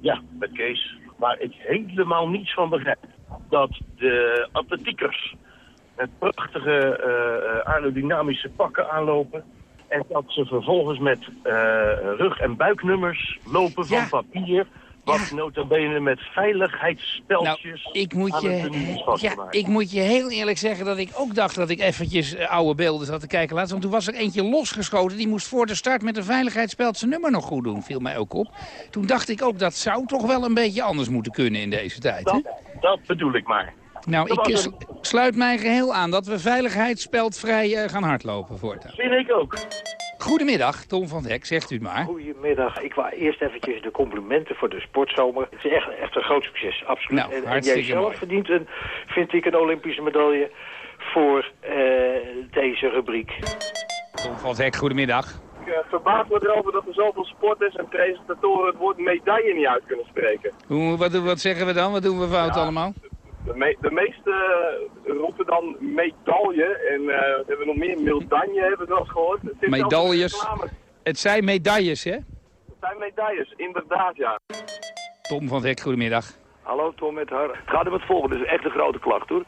[SPEAKER 30] Ja, met Kees. Waar ik helemaal niets van begrijp. Dat de atletiekers met prachtige eh, aerodynamische pakken aanlopen. En dat ze vervolgens met eh, rug- en buiknummers lopen van papier. Wat nota bene met veiligheidsspeltjes
[SPEAKER 2] Nou, Ik moet, je, ja, ik moet je heel eerlijk zeggen dat ik ook dacht dat ik eventjes eh, oude beelden zat te kijken laatst. Want toen was er eentje losgeschoten. Die moest voor de start met een veiligheidsspeld zijn nummer nog goed doen. Viel mij ook op. Toen dacht ik ook dat zou toch wel een beetje anders moeten kunnen in deze tijd. Hè?
[SPEAKER 30] Dat, bedoel ik maar.
[SPEAKER 2] Nou,
[SPEAKER 30] Dat
[SPEAKER 2] ik sluit mij geheel aan dat we veiligheidsspeltvrij eh, gaan hardlopen voortaan.
[SPEAKER 30] Vind ik ook.
[SPEAKER 2] Goedemiddag, Tom van Hek, zegt u het maar.
[SPEAKER 31] Goedemiddag. Ik wou eerst eventjes de complimenten voor de sportzomer. Het is echt, echt een groot succes, absoluut.
[SPEAKER 2] Nou,
[SPEAKER 31] en, jij zelf
[SPEAKER 2] mooi.
[SPEAKER 31] verdient, een, vind ik, een Olympische medaille voor eh, deze rubriek.
[SPEAKER 2] Tom van Hek, goedemiddag.
[SPEAKER 27] Ik uh, verbaas me erover dat er zoveel sporters en presentatoren het woord medaille niet uit kunnen spreken.
[SPEAKER 2] Hoe, wat, wat zeggen we dan? Wat doen we fout allemaal?
[SPEAKER 27] De, me de meeste eh, roepen dan medaille en eh, we hebben nog meer medaille, hebben we wel eens gehoord. Het
[SPEAKER 2] Medailles. Het zijn medailles, hè?
[SPEAKER 27] Het zijn medailles, inderdaad ja.
[SPEAKER 2] Tom van het Hek, goedemiddag.
[SPEAKER 32] Hallo Tom met haar. Het gaat om het volgende, dat is echt een grote klacht hoor.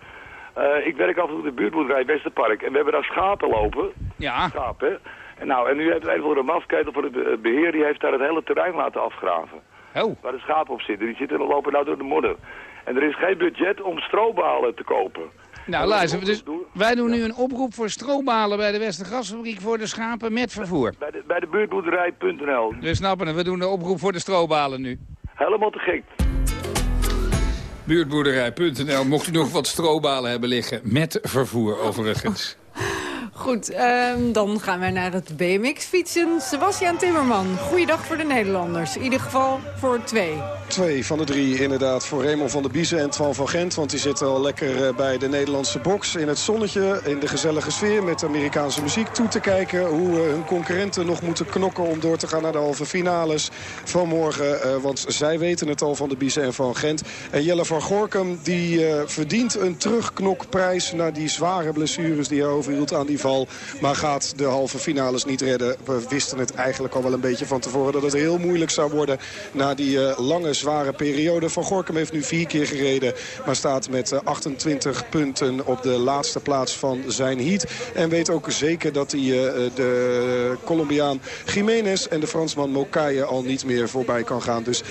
[SPEAKER 32] Eh, ik werk af en toe in de buurtboerderij Westerpark en we hebben daar schapen lopen.
[SPEAKER 2] Ja.
[SPEAKER 32] Schapen. En nou, en nu heeft een voor de mafketel voor het be- beheer, die heeft daar het hele terrein laten afgraven.
[SPEAKER 2] Oh.
[SPEAKER 32] Waar de schapen op zitten. Die zitten lopen nou door de modder. En er is geen budget om strobalen te kopen.
[SPEAKER 2] Nou, luister, dus wij doen nu een oproep voor strobalen bij de Westergasfabriek voor de schapen met vervoer.
[SPEAKER 32] Bij de, bij de buurtboerderij.nl.
[SPEAKER 2] We snappen het, we doen de oproep voor de strobalen nu.
[SPEAKER 32] Helemaal te gek.
[SPEAKER 2] Buurtboerderij.nl, mocht u nog wat strobalen hebben liggen, met vervoer overigens.
[SPEAKER 3] Goed, ehm, dan gaan wij naar het BMX-fietsen. Sebastian Timmerman, goeiedag voor de Nederlanders. In ieder geval voor twee.
[SPEAKER 16] Twee van de drie inderdaad voor Raymond van der Biezen en Twan van Gent. Want die zitten al lekker eh, bij de Nederlandse box in het zonnetje. In de gezellige sfeer met Amerikaanse muziek toe te kijken. Hoe eh, hun concurrenten nog moeten knokken om door te gaan naar de halve finales van morgen. Eh, want zij weten het al van de Biezen en van Gent. En Jelle van Gorkum die verdient een terugknokprijs... na die zware blessures die hij overhield aan die val. Maar gaat de halve finales niet redden. We wisten het eigenlijk al wel een beetje van tevoren... dat het heel moeilijk zou worden na die lange zware periode. Van Gorkum heeft nu vier keer gereden. Maar staat met eh, 28 punten op de laatste plaats van zijn heat. En weet ook zeker dat hij eh, de Colombiaan Jiménez en de Fransman Mokaye al niet meer voorbij kan gaan. Dus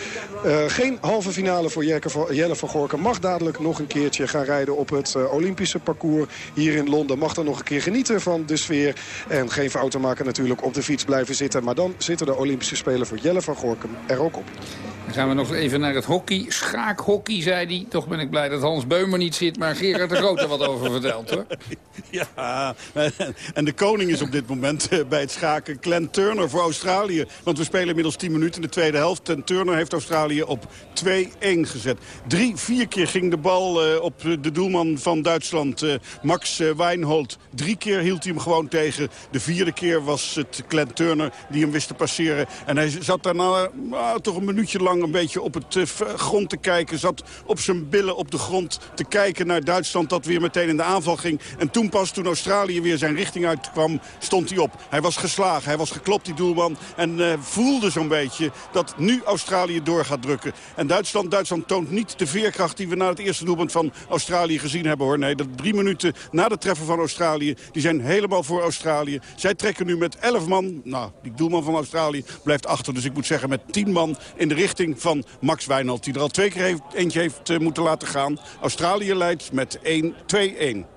[SPEAKER 16] eh, geen halve finale voor Jelle van Gorkum. Mag dadelijk nog een keertje gaan rijden op het eh, Olympische parcours hier in Londen. Mag dan nog een keer genieten van de sfeer. En geen fouten maken natuurlijk op de fiets blijven zitten. Maar dan zitten de Olympische Spelen voor Jelle van Gorkum er ook op.
[SPEAKER 2] Dan gaan we nog even naar het hockey. Schaakhockey, zei hij. Toch ben ik blij dat Hans Beumer niet zit, maar Gerard de Groot er wat over vertelt, hoor.
[SPEAKER 17] Ja, en de koning is op dit moment eh, bij het schaken Glenn Turner voor Australië. Want we spelen inmiddels 10 minuten in de tweede helft. En Turner heeft Australië op 2-1 gezet. Drie, vier keer ging de bal uh, op de doelman van Duitsland, uh, Max uh, Wijnholt. Drie keer hield hij hem gewoon tegen. De vierde keer was het Glenn Turner die hem wist te passeren. En hij zat daarna toch een minuutje lang een beetje op het grond te kijken. Zat op zijn billen op de grond te kijken naar Duitsland dat weer meteen in de aanval ging. En toen pas, toen Australië weer zijn richting uitkwam, stond hij op. Hij was geslagen, hij was geklopt, die doelman. En voelde zo'n beetje dat nu Australië door gaat drukken. En Duitsland, Duitsland toont niet de veerkracht die we na het eerste doelpunt van Australië gezien hebben. hoor. Nee, dat drie minuten na de treffer van Australië, die zijn helemaal voor Australië. Zij trekken nu met elf man, nou, die doelman van Australië blijft achter. Dus ik moet zeggen met tien man in de richting van Max Wijnald. Die er al twee keer heeft, eentje heeft uh, moeten laten gaan. Australië leidt met 1-2-1.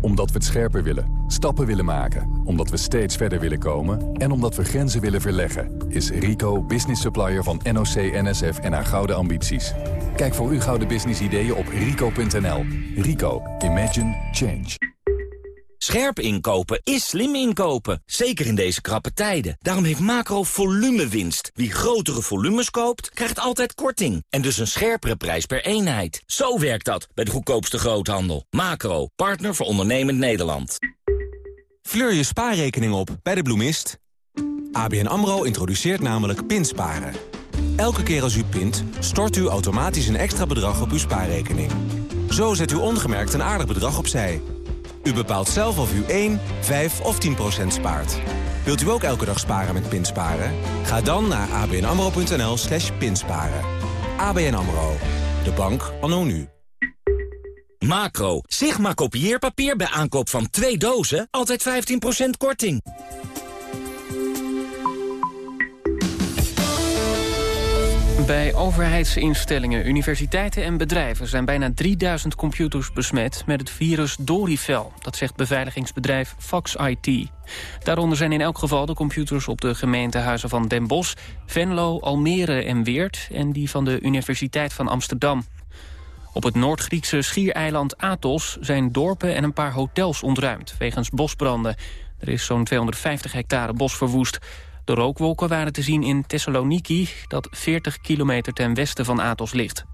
[SPEAKER 33] omdat we het scherper willen, stappen willen maken, omdat we steeds verder willen komen... en omdat we grenzen willen verleggen, is Rico business supplier van NOC, NSF en haar gouden ambities. Kijk voor uw gouden business ideeën op rico.nl. Rico, Imagine Change.
[SPEAKER 34] Scherp inkopen is slim inkopen, zeker in deze krappe tijden. Daarom heeft Macro winst. Wie grotere volumes koopt, krijgt altijd korting. En dus een scherpere prijs per eenheid. Zo werkt dat bij de goedkoopste groothandel. Macro, partner voor ondernemend Nederland.
[SPEAKER 14] Fleur je spaarrekening op bij de bloemist. ABN AMRO introduceert namelijk pinsparen. Elke keer als u pint, stort u automatisch een extra bedrag op uw spaarrekening. Zo zet u ongemerkt een aardig bedrag opzij... U bepaalt zelf of u 1, 5 of 10 procent spaart. Wilt u ook elke dag sparen met Pinsparen? Ga dan naar abnamro.nl slash pinsparen. ABN AMRO. De bank anno nu.
[SPEAKER 34] Macro. Sigma kopieerpapier bij aankoop van twee dozen. Altijd 15% korting.
[SPEAKER 11] Bij overheidsinstellingen, universiteiten en bedrijven... zijn bijna 3000 computers besmet met het virus Dorifel. Dat zegt beveiligingsbedrijf Fox IT. Daaronder zijn in elk geval de computers op de gemeentehuizen van Den Bosch... Venlo, Almere en Weert en die van de Universiteit van Amsterdam. Op het Noord-Griekse schiereiland Athos zijn dorpen en een paar hotels ontruimd... wegens bosbranden. Er is zo'n 250 hectare bos verwoest... De rookwolken waren te zien in Thessaloniki, dat 40 kilometer ten westen van Athos ligt.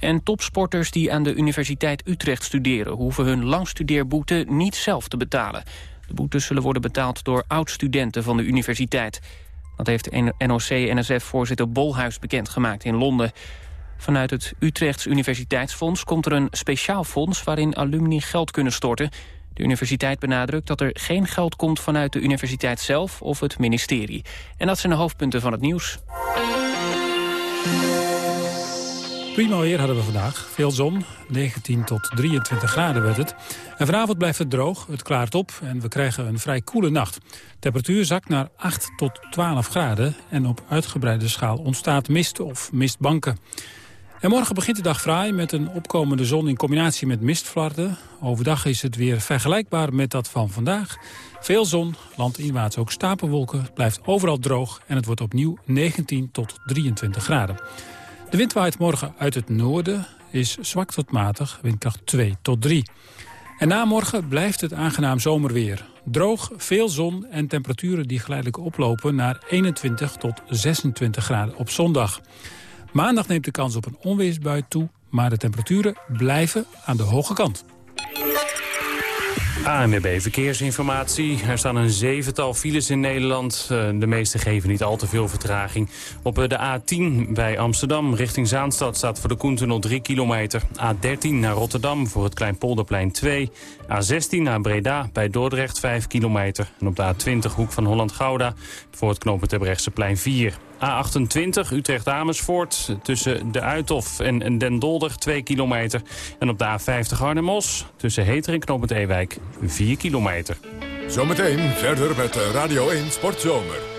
[SPEAKER 11] En topsporters die aan de Universiteit Utrecht studeren... hoeven hun langstudeerboete niet zelf te betalen. De boetes zullen worden betaald door oud-studenten van de universiteit. Dat heeft NOC-NSF-voorzitter Bolhuis bekendgemaakt in Londen. Vanuit het Utrechts Universiteitsfonds komt er een speciaal fonds... waarin alumni geld kunnen storten... De universiteit benadrukt dat er geen geld komt vanuit de universiteit zelf of het ministerie. En dat zijn de hoofdpunten van het nieuws.
[SPEAKER 35] Prima weer hadden we vandaag. Veel zon, 19 tot 23 graden werd het. En vanavond blijft het droog, het klaart op en we krijgen een vrij koele nacht. temperatuur zakt naar 8 tot 12 graden en op uitgebreide schaal ontstaat mist of mistbanken. En morgen begint de dag fraai met een opkomende zon in combinatie met mistflarden. Overdag is het weer vergelijkbaar met dat van vandaag. Veel zon, landinwaarts ook stapelwolken, blijft overal droog... en het wordt opnieuw 19 tot 23 graden. De wind waait morgen uit het noorden, is zwak tot matig, windkracht 2 tot 3. En na morgen blijft het aangenaam zomerweer. Droog, veel zon en temperaturen die geleidelijk oplopen naar 21 tot 26 graden op zondag. Maandag neemt de kans op een onweersbui toe, maar de temperaturen blijven aan de hoge kant.
[SPEAKER 12] ANWB Verkeersinformatie. Er staan een zevental files in Nederland. Eh, de meeste geven niet al te veel vertraging. Op eh, de A10 bij Amsterdam richting Zaanstad staat voor de Koentunnel 3 kilometer. A13 naar Rotterdam voor het Kleinpolderplein 2. A16 naar Breda bij Dordrecht 5 kilometer. En op de A20 hoek van Holland-Gouda voor het knooppunt plein 4. A28 Utrecht-Amersfoort tussen de Uithof en Den Dolder 2 kilometer. En op de A50 Arnhem-Os tussen Heter en Ewijk 4 kilometer.
[SPEAKER 4] Zometeen verder met Radio 1 Sportzomer.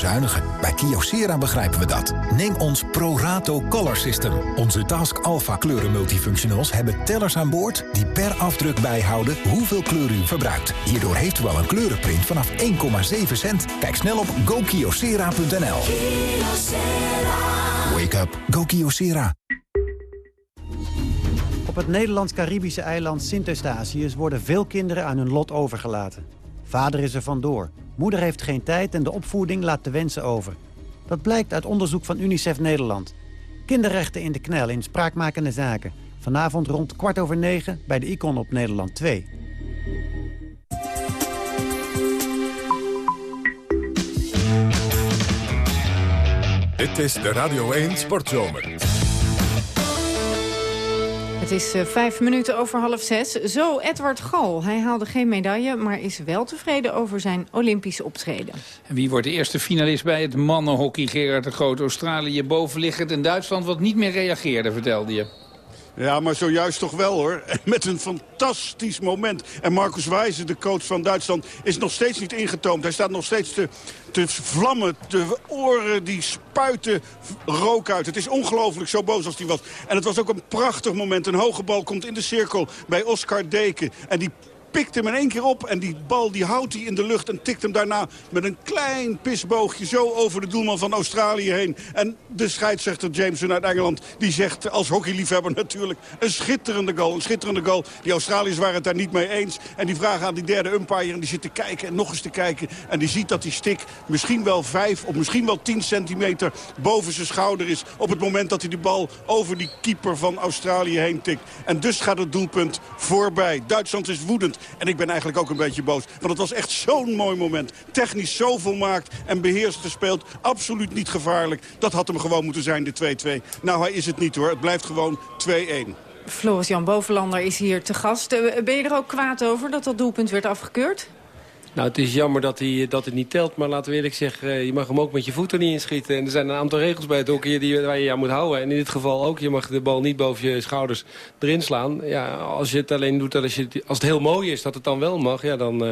[SPEAKER 13] Bezuinigen. Bij Kyocera begrijpen we dat. Neem ons ProRato Color System. Onze Task Alpha kleuren multifunctionals hebben tellers aan boord... die per afdruk bijhouden hoeveel kleur u verbruikt. Hierdoor heeft u al een kleurenprint vanaf 1,7 cent. Kijk snel op gokyocera.nl. Wake up. Go Kyocera.
[SPEAKER 36] Op het Nederlands-Caribische eiland Sint-Eustatius... worden veel kinderen aan hun lot overgelaten. Vader is er vandoor... Moeder heeft geen tijd en de opvoeding laat de wensen over. Dat blijkt uit onderzoek van UNICEF Nederland. Kinderrechten in de knel in spraakmakende zaken. Vanavond rond kwart over negen bij de Icon op Nederland 2.
[SPEAKER 4] Dit is de Radio 1 Sportzomer.
[SPEAKER 3] Het is uh, vijf minuten over half zes. Zo Edward Gal. Hij haalde geen medaille, maar is wel tevreden over zijn Olympische optreden.
[SPEAKER 2] En wie wordt de eerste finalist bij het mannenhockey? Gerard de Groot, Australië bovenliggend en Duitsland wat niet meer reageerde, vertelde je.
[SPEAKER 17] Ja, maar zojuist toch wel hoor. Met een fantastisch moment. En Marcus Wijze, de coach van Duitsland, is nog steeds niet ingetoomd. Hij staat nog steeds te, te vlammen. De oren die spuiten rook uit. Het is ongelooflijk zo boos als hij was. En het was ook een prachtig moment. Een hoge bal komt in de cirkel bij Oscar Deken. En die pikt hem in één keer op. En die bal die houdt hij in de lucht en tikt hem daarna met een klein pisboogje zo over de doelman van Australië heen. En de scheidsrechter Jameson uit Engeland die zegt als hockeyliefhebber natuurlijk een schitterende goal. Een schitterende goal. Die Australiërs waren het daar niet mee eens. En die vragen aan die derde umpire en die zit te kijken en nog eens te kijken. En die ziet dat die stick misschien wel vijf of misschien wel tien centimeter boven zijn schouder is. Op het moment dat hij de bal over die keeper van Australië heen tikt. En dus gaat het doelpunt voorbij. Duitsland is woedend. En ik ben eigenlijk ook een beetje boos. Want het was echt zo'n mooi moment. Technisch zo volmaakt en beheerst gespeeld. Absoluut niet gevaarlijk. Dat had hem gewoon moeten zijn, de 2-2. Nou, hij is het niet hoor. Het blijft gewoon 2-1.
[SPEAKER 3] Floris-Jan Bovenlander is hier te gast. Eh, ben je er ook kwaad over dat dat doelpunt werd afgekeurd?
[SPEAKER 24] Nou, het is jammer dat, hij, dat het niet telt. Maar laten we eerlijk zeggen, eh, je mag hem ook met je voeten niet inschieten. En er zijn een aantal regels bij het hockey die, waar je aan moet houden. En in dit geval ook, je mag de bal niet boven je schouders erin slaan. Ja, als je het alleen doet als, je, als het heel mooi is dat het dan wel mag, ja, dan... Uh,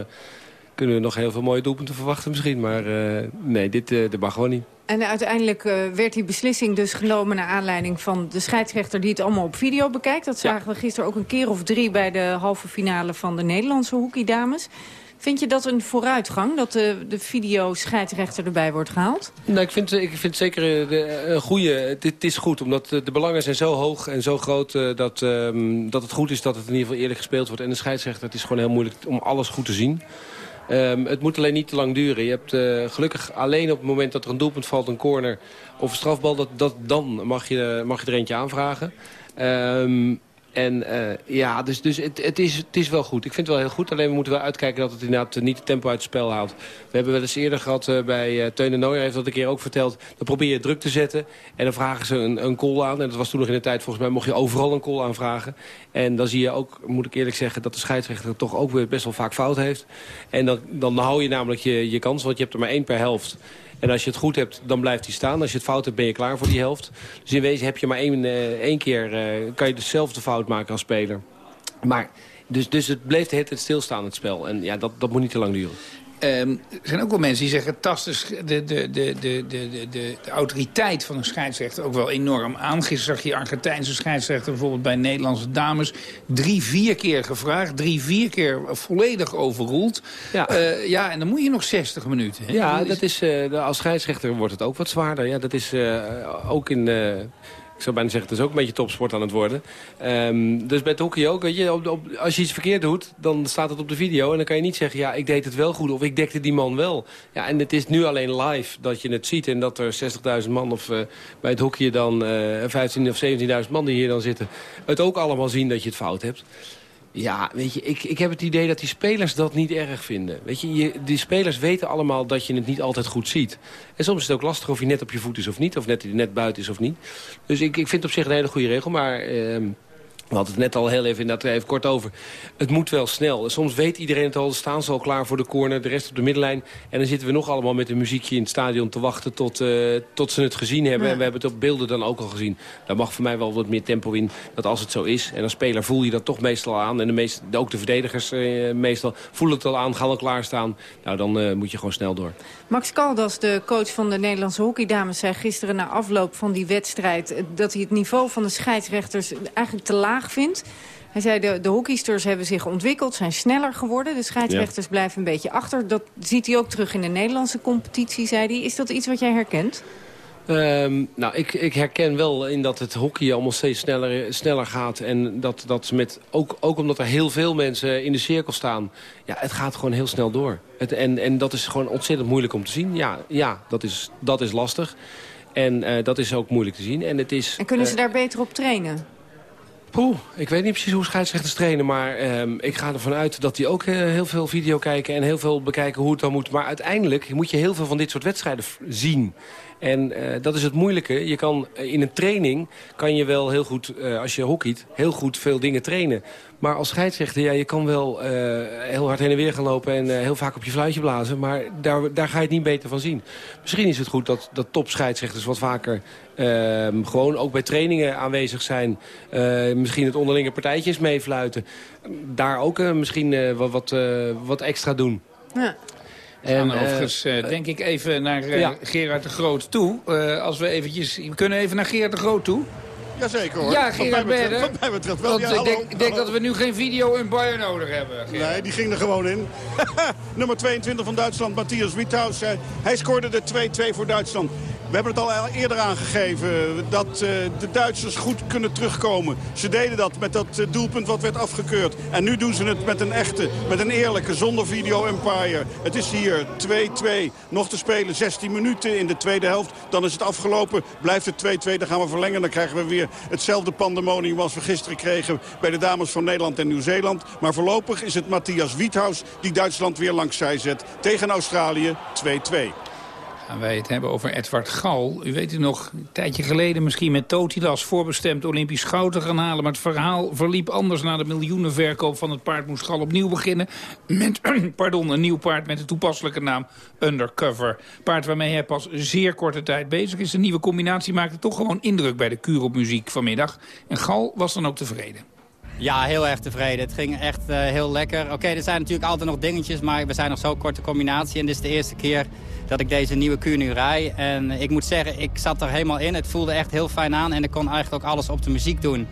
[SPEAKER 24] kunnen we nog heel veel mooie doelpunten verwachten misschien. Maar uh, nee, dit, uh, dit mag gewoon niet.
[SPEAKER 3] En uiteindelijk werd die beslissing dus genomen... naar aanleiding van de scheidsrechter die het allemaal op video bekijkt. Dat zagen we gisteren ook een keer of drie... bij de halve finale van de Nederlandse hockeydames. Vind je dat een vooruitgang, dat de, de video-scheidsrechter erbij wordt gehaald?
[SPEAKER 24] Nou, ik vind, ik vind zeker eh, de, een goede. Dit is goed, omdat de belangen zijn zo hoog en zo groot... Dat, um, dat het goed is dat het in ieder geval eerlijk gespeeld wordt. En de scheidsrechter, het is gewoon heel moeilijk om alles goed te zien. Um, het moet alleen niet te lang duren. Je hebt gelukkig alleen op het moment dat er een doelpunt valt, een corner of een strafbal... Dat, dat, dan mag je, mag je er eentje aanvragen. Um, en uh, ja, dus, dus het, het, is, het is wel goed. Ik vind het wel heel goed. Alleen we moeten wel uitkijken dat het inderdaad niet het tempo uit het spel haalt. We hebben wel eens eerder gehad uh, bij uh, Teun de Nooijer heeft dat een keer ook verteld. Dan probeer je druk te zetten. En dan vragen ze een, een call aan. En dat was toen nog in de tijd, volgens mij mocht je overal een call aanvragen. En dan zie je ook, moet ik eerlijk zeggen, dat de scheidsrechter toch ook weer best wel vaak fout heeft. En dan, dan hou je namelijk je, je kans, want je hebt er maar één per helft. En als je het goed hebt, dan blijft hij staan. Als je het fout hebt, ben je klaar voor die helft. Dus in wezen heb je maar één, uh, één keer... Uh, kan je dezelfde fout maken als speler. Maar, dus, dus het bleef tijd stilstaan, het spel. En ja, dat, dat moet niet te lang duren.
[SPEAKER 2] Um, er zijn ook wel mensen die zeggen... Tast de, de, de, de, de, de, de autoriteit van een scheidsrechter ook wel enorm aan. Gisteren zag je Argentijnse scheidsrechter bijvoorbeeld bij Nederlandse dames... drie, vier keer gevraagd, drie, vier keer volledig overroeld. Ja, uh, ja en dan moet je nog 60 minuten. Hè?
[SPEAKER 24] Ja, dat is, uh, als scheidsrechter wordt het ook wat zwaarder. Ja, dat is uh, ook in ik zou bijna zeggen, het is ook een beetje topsport aan het worden. Um, dus bij het hockey ook, weet je, op, op, als je iets verkeerd doet, dan staat het op de video. En dan kan je niet zeggen, ja, ik deed het wel goed of ik dekte die man wel. Ja, en het is nu alleen live dat je het ziet. En dat er 60.000 man of uh, bij het hockey dan uh, 15 of 17.000 man die hier dan zitten... het ook allemaal zien dat je het fout hebt. Ja, weet je, ik, ik heb het idee dat die spelers dat niet erg vinden. Weet je, die spelers weten allemaal dat je het niet altijd goed ziet. En soms is het ook lastig of je net op je voet is of niet. Of net, net buiten is of niet. Dus ik, ik vind het op zich een hele goede regel. Maar... Uh, We hadden het net al heel even, inderdaad even kort over. Het moet wel snel. Soms weet iedereen het al, staan ze al klaar voor de corner, de rest op de middenlijn. En dan zitten we nog allemaal met een muziekje in het stadion te wachten tot, uh, tot ze het gezien hebben. En we hebben het op beelden dan ook al gezien. Daar mag voor mij wel wat meer tempo in, dat als het zo is. En als speler voel je dat toch meestal aan. En de meest, ook de verdedigers uh, meestal voelen het al aan, gaan al klaarstaan. Nou, dan uh, moet je gewoon snel door.
[SPEAKER 3] Max Caldas, de coach van de Nederlandse hockeydames, zei gisteren na afloop van die wedstrijd... dat hij het niveau van de scheidsrechters eigenlijk te laag vindt. Hij zei, de, de hockeysters hebben zich ontwikkeld, zijn sneller geworden. De scheidsrechters blijven een beetje achter. Dat ziet hij ook terug in de Nederlandse competitie, zei hij. Is dat iets wat jij herkent?
[SPEAKER 24] Um, nou, ik, ik, herken wel in dat het hockey allemaal steeds sneller, sneller gaat. En dat, dat met, ook, ook omdat er heel veel mensen in de cirkel staan. Ja, het gaat gewoon heel snel door. Het, en, en dat is gewoon ontzettend moeilijk om te zien. Ja, ja dat, is, dat is lastig. En uh, dat is ook moeilijk te zien. En, het is,
[SPEAKER 3] en kunnen ze
[SPEAKER 24] uh,
[SPEAKER 3] daar beter op trainen?
[SPEAKER 24] Poeh, ik weet niet precies hoe scheidsrechters trainen... maar um, ik ga ervan uit dat die ook uh, heel veel video kijken... en heel veel bekijken hoe het dan moet. Maar uiteindelijk moet je heel veel van dit soort wedstrijden zien. En uh, dat is het moeilijke. Je kan, in een training kan je wel heel goed, uh, als je hockeyt, heel goed veel dingen trainen. Maar als scheidsrechter, ja, je kan wel heel hard heen en weer gaan lopen... en heel vaak op je fluitje blazen, maar daar, daar ga je het niet beter van zien. Misschien is het goed dat, dat topscheidsrechters wat vaker... Uh, gewoon ook bij trainingen aanwezig zijn. Misschien het onderlinge partijtjes meefluiten. Daar ook misschien wat, wat, wat extra doen.
[SPEAKER 3] Ja.
[SPEAKER 2] En overigens uh, denk ik even naar uh, ja. Gerard de Groot toe. Uh, als we eventjes... We kunnen even naar Gerard de Groot toe.
[SPEAKER 17] Jazeker hoor.
[SPEAKER 2] Ja, Gerard Berder.
[SPEAKER 17] Wat mij betreft wel.
[SPEAKER 2] Want
[SPEAKER 17] ja,
[SPEAKER 2] ik
[SPEAKER 17] hallo,
[SPEAKER 2] denk, denk dat we nu geen video in Bayern nodig hebben. Gerard.
[SPEAKER 17] Nee, die ging er gewoon in. Nummer 22 van Duitsland, Matthias Wiethaus. hij scoorde de 2-2 voor Duitsland. We hebben het al eerder aangegeven dat uh, de Duitsers goed kunnen terugkomen. Ze deden dat met dat uh, doelpunt wat werd afgekeurd. En nu doen ze het met een echte, met een eerlijke, zonder video empire. Het is hier 2-2. Nog te spelen, 16 minuten in de tweede helft. Dan is het afgelopen. Blijft het 2-2, dan gaan we verlengen. Dan krijgen we weer hetzelfde pandemonium als we gisteren kregen... bij de dames van Nederland en Nieuw-Zeeland. Maar voorlopig is het Matthias Wiethaus die Duitsland weer langs zij zet. Tegen Australië 2-2
[SPEAKER 2] gaan wij het hebben over Edward Gal. U weet het nog, een tijdje geleden misschien met Totilas voorbestemd Olympisch goud te gaan halen. Maar het verhaal verliep anders na de miljoenenverkoop van het paard. Moest Gal opnieuw beginnen met pardon, een nieuw paard met de toepasselijke naam Undercover. Paard waarmee hij pas zeer korte tijd bezig is. De nieuwe combinatie maakte toch gewoon indruk bij de kuur op muziek vanmiddag. En Gal was dan ook tevreden.
[SPEAKER 37] Ja, heel erg tevreden. Het ging echt uh, heel lekker. Oké, er zijn natuurlijk altijd nog dingetjes, maar we zijn nog zo korte combinatie. En dit is de eerste keer dat ik deze nieuwe kuur nu rij. En ik moet zeggen, ik zat er helemaal in. Het voelde echt heel fijn aan en ik kon eigenlijk ook alles op de muziek doen.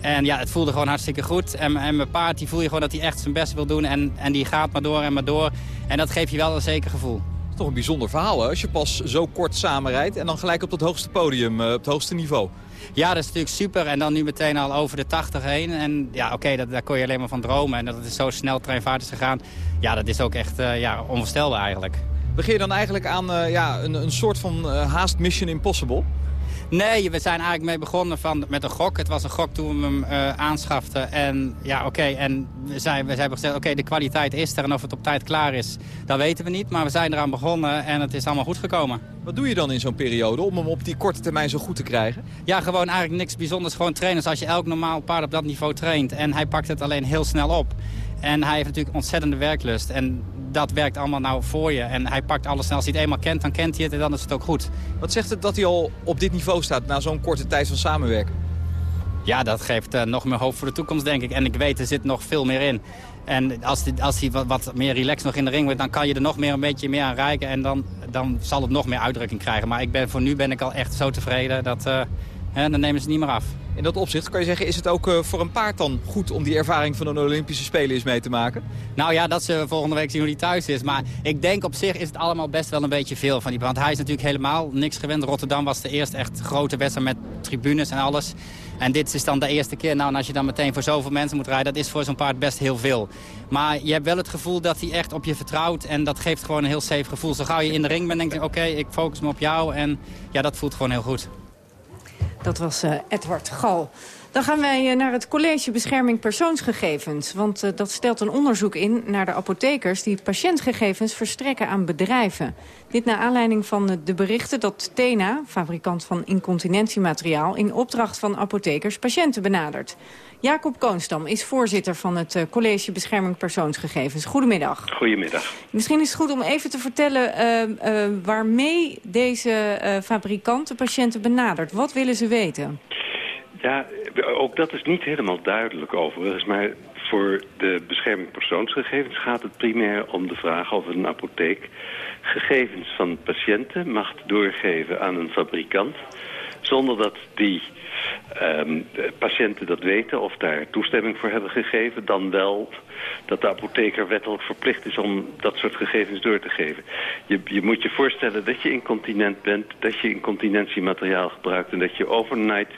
[SPEAKER 37] En ja, het voelde gewoon hartstikke goed. En, en mijn paard, die voel je gewoon dat hij echt zijn best wil doen. En, en die gaat maar door en maar door. En dat geeft je wel een zeker gevoel.
[SPEAKER 38] Toch een bijzonder verhaal, hè? Als je pas zo kort samenrijdt en dan gelijk op het hoogste podium, op het hoogste niveau.
[SPEAKER 37] Ja, dat is natuurlijk super. En dan nu meteen al over de 80 heen. En ja, oké, okay, daar kon je alleen maar van dromen. En dat het zo snel treinvaart is gegaan. Ja, dat is ook echt uh, ja, onvoorstelbaar eigenlijk.
[SPEAKER 38] Begin je dan eigenlijk aan uh, ja, een, een soort van uh, haast Mission Impossible?
[SPEAKER 37] Nee, we zijn eigenlijk mee begonnen van, met een gok. Het was een gok toen we hem uh, aanschaften. En ja, oké. Okay, en we, zijn, we hebben gezegd, oké, okay, de kwaliteit is er. En of het op tijd klaar is, dat weten we niet. Maar we zijn eraan begonnen en het is allemaal goed gekomen.
[SPEAKER 38] Wat doe je dan in zo'n periode om hem op die korte termijn zo goed te krijgen?
[SPEAKER 37] Ja, gewoon eigenlijk niks bijzonders. Gewoon trainen zoals je elk normaal paard op dat niveau traint. En hij pakt het alleen heel snel op. En hij heeft natuurlijk ontzettende werklust. En dat werkt allemaal nou voor je. En hij pakt alles snel. Als hij het eenmaal kent, dan kent hij het en dan is het ook goed.
[SPEAKER 38] Wat zegt het dat hij al op dit niveau staat na zo'n korte tijd van samenwerken?
[SPEAKER 37] Ja, dat geeft uh, nog meer hoop voor de toekomst, denk ik. En ik weet, er zit nog veel meer in. En als hij als die wat, wat, meer relaxed nog in de ring wordt... dan kan je er nog meer een beetje meer aan rijken. En dan, dan zal het nog meer uitdrukking krijgen. Maar ik ben, voor nu ben ik al echt zo tevreden dat... Uh, hè, dan nemen ze het niet meer af.
[SPEAKER 38] In dat opzicht kan je zeggen, is het ook uh, voor een paard dan goed om die ervaring van een Olympische Spelen eens mee te maken?
[SPEAKER 37] Nou ja, dat ze volgende week zien hoe hij thuis is. Maar ik denk op zich is het allemaal best wel een beetje veel van die brand. Hij is natuurlijk helemaal niks gewend. Rotterdam was de eerste echt grote wedstrijd met tribunes en alles. En dit is dan de eerste keer. Nou, en als je dan meteen voor zoveel mensen moet rijden, dat is voor zo'n paard best heel veel. Maar je hebt wel het gevoel dat hij echt op je vertrouwt. En dat geeft gewoon een heel safe gevoel. Zo gauw je in de ring bent, denk je, oké, okay, ik focus me op jou. En ja, dat voelt gewoon heel goed.
[SPEAKER 3] Dat was uh, Edward Gal. Dan gaan wij eh, naar het College Bescherming Persoonsgegevens. Want uh, dat stelt een onderzoek in naar de apothekers... die patiëntgegevens verstrekken aan bedrijven. Dit naar aanleiding van de berichten dat Tena, fabrikant van incontinentiemateriaal... in opdracht van apothekers patiënten benadert. Jacob Koonstam is voorzitter van het uh, College Bescherming Persoonsgegevens. Goedemiddag.
[SPEAKER 39] Goedemiddag.
[SPEAKER 3] Misschien is het goed om even te vertellen waarmee deze fabrikant de patiënten benadert. Wat willen ze weten?
[SPEAKER 39] Ja, ook dat is niet helemaal duidelijk overigens. Maar voor de bescherming persoonsgegevens gaat het primair om de vraag of een apotheek gegevens van patiënten mag doorgeven aan een fabrikant zonder dat die um, patiënten dat weten of daar toestemming voor hebben gegeven, dan wel dat de apotheker wettelijk verplicht is om dat soort gegevens door te geven. Je, je moet je voorstellen dat je incontinent bent, dat je incontinentiemateriaal gebruikt en dat je overnight,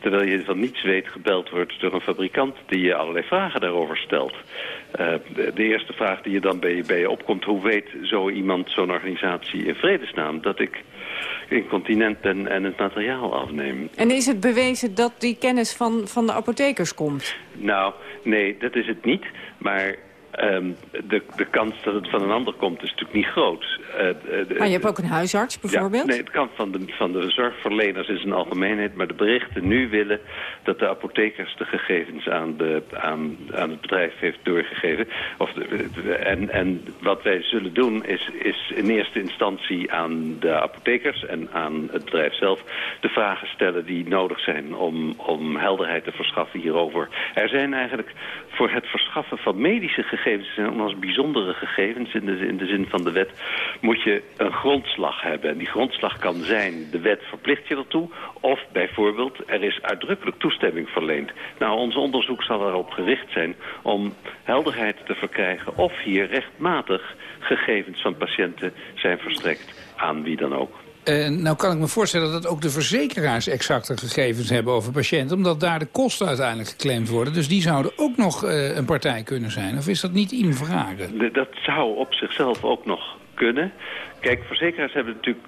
[SPEAKER 39] terwijl je van niets weet, gebeld wordt door een fabrikant die je allerlei vragen daarover stelt. Uh, de, de, eerste vraag die je dan bij je, bij je opkomt, hoe weet zo iemand, zo'n organisatie in vredesnaam dat ik incontinent ben en het materiaal afneem.
[SPEAKER 3] En is het bewezen dat die kennis van, van de apothekers komt?
[SPEAKER 39] Nou, nee, dat is het niet. Maar Um, de, de kans dat het van een ander komt is natuurlijk niet groot.
[SPEAKER 3] Uh, maar je hebt ook een huisarts bijvoorbeeld?
[SPEAKER 39] Ja, nee, het kan van de, van de zorgverleners is een algemeenheid. Maar de berichten nu willen dat de apothekers de gegevens aan, de, aan, aan het bedrijf heeft doorgegeven. Of de, en, en wat wij zullen doen is, is in eerste instantie aan de apothekers en aan het bedrijf zelf de vragen stellen die nodig zijn om, om helderheid te verschaffen hierover. Er zijn eigenlijk voor het verschaffen van medische gegevens, zijn als bijzondere gegevens in de, in de zin van de wet, moet je een grondslag hebben. En die grondslag kan zijn, de wet verplicht je ertoe, of bijvoorbeeld er is uitdrukkelijk toestemming verleend. Nou, ons onderzoek zal erop gericht zijn om helderheid te verkrijgen of hier rechtmatig gegevens van patiënten zijn verstrekt aan wie dan ook.
[SPEAKER 2] Uh, nou kan ik me voorstellen dat ook de verzekeraars exacte gegevens hebben over patiënten. Omdat daar de kosten uiteindelijk geclaimd worden. Dus die zouden ook nog uh, een partij kunnen zijn. Of is dat niet in vragen?
[SPEAKER 39] Dat zou op zichzelf ook nog kunnen. Kijk, verzekeraars hebben natuurlijk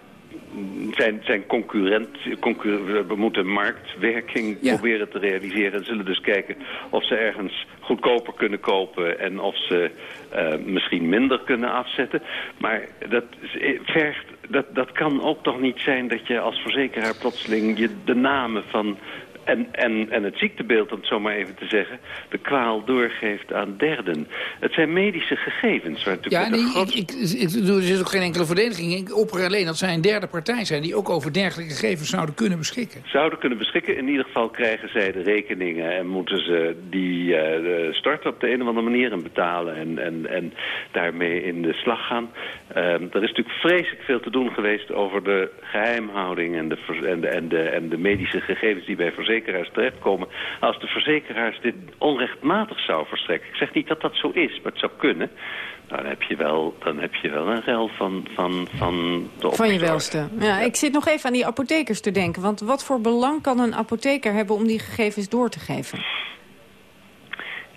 [SPEAKER 39] zijn, zijn concurrent, concurrent, we moeten marktwerking proberen te realiseren. Zullen dus kijken of ze ergens goedkoper kunnen kopen en of ze uh, misschien minder kunnen afzetten. Maar dat vergt dat, dat kan ook toch niet zijn dat je als verzekeraar plotseling je de namen van en, en, en het ziektebeeld, om het zo maar even te zeggen, de kwaal doorgeeft aan derden. Het zijn medische gegevens. Waar
[SPEAKER 2] ja, nee, ik, ik, ik, er is ook geen enkele verdediging. Ik opper alleen dat zij een derde partij zijn die ook over dergelijke gegevens zouden kunnen beschikken.
[SPEAKER 39] Zouden kunnen beschikken. In ieder geval krijgen zij de rekeningen en moeten ze die uh, starten op de een of andere manier en betalen en, en, en daarmee in de slag gaan. Uh, er is natuurlijk vreselijk veel te doen geweest over de geheimhouding en de, en de, en de, en de medische gegevens die bij verzekeringen verzekeraars terechtkomen... als de verzekeraars dit onrechtmatig zou verstrekken. Ik zeg niet dat dat zo is, maar het zou kunnen. Nou, dan heb je wel, dan heb je wel een rel van, van, van de
[SPEAKER 3] Van je welste. Ja, Ik zit nog even aan die apothekers te denken. Want wat voor belang kan een apotheker hebben om die gegevens door te geven?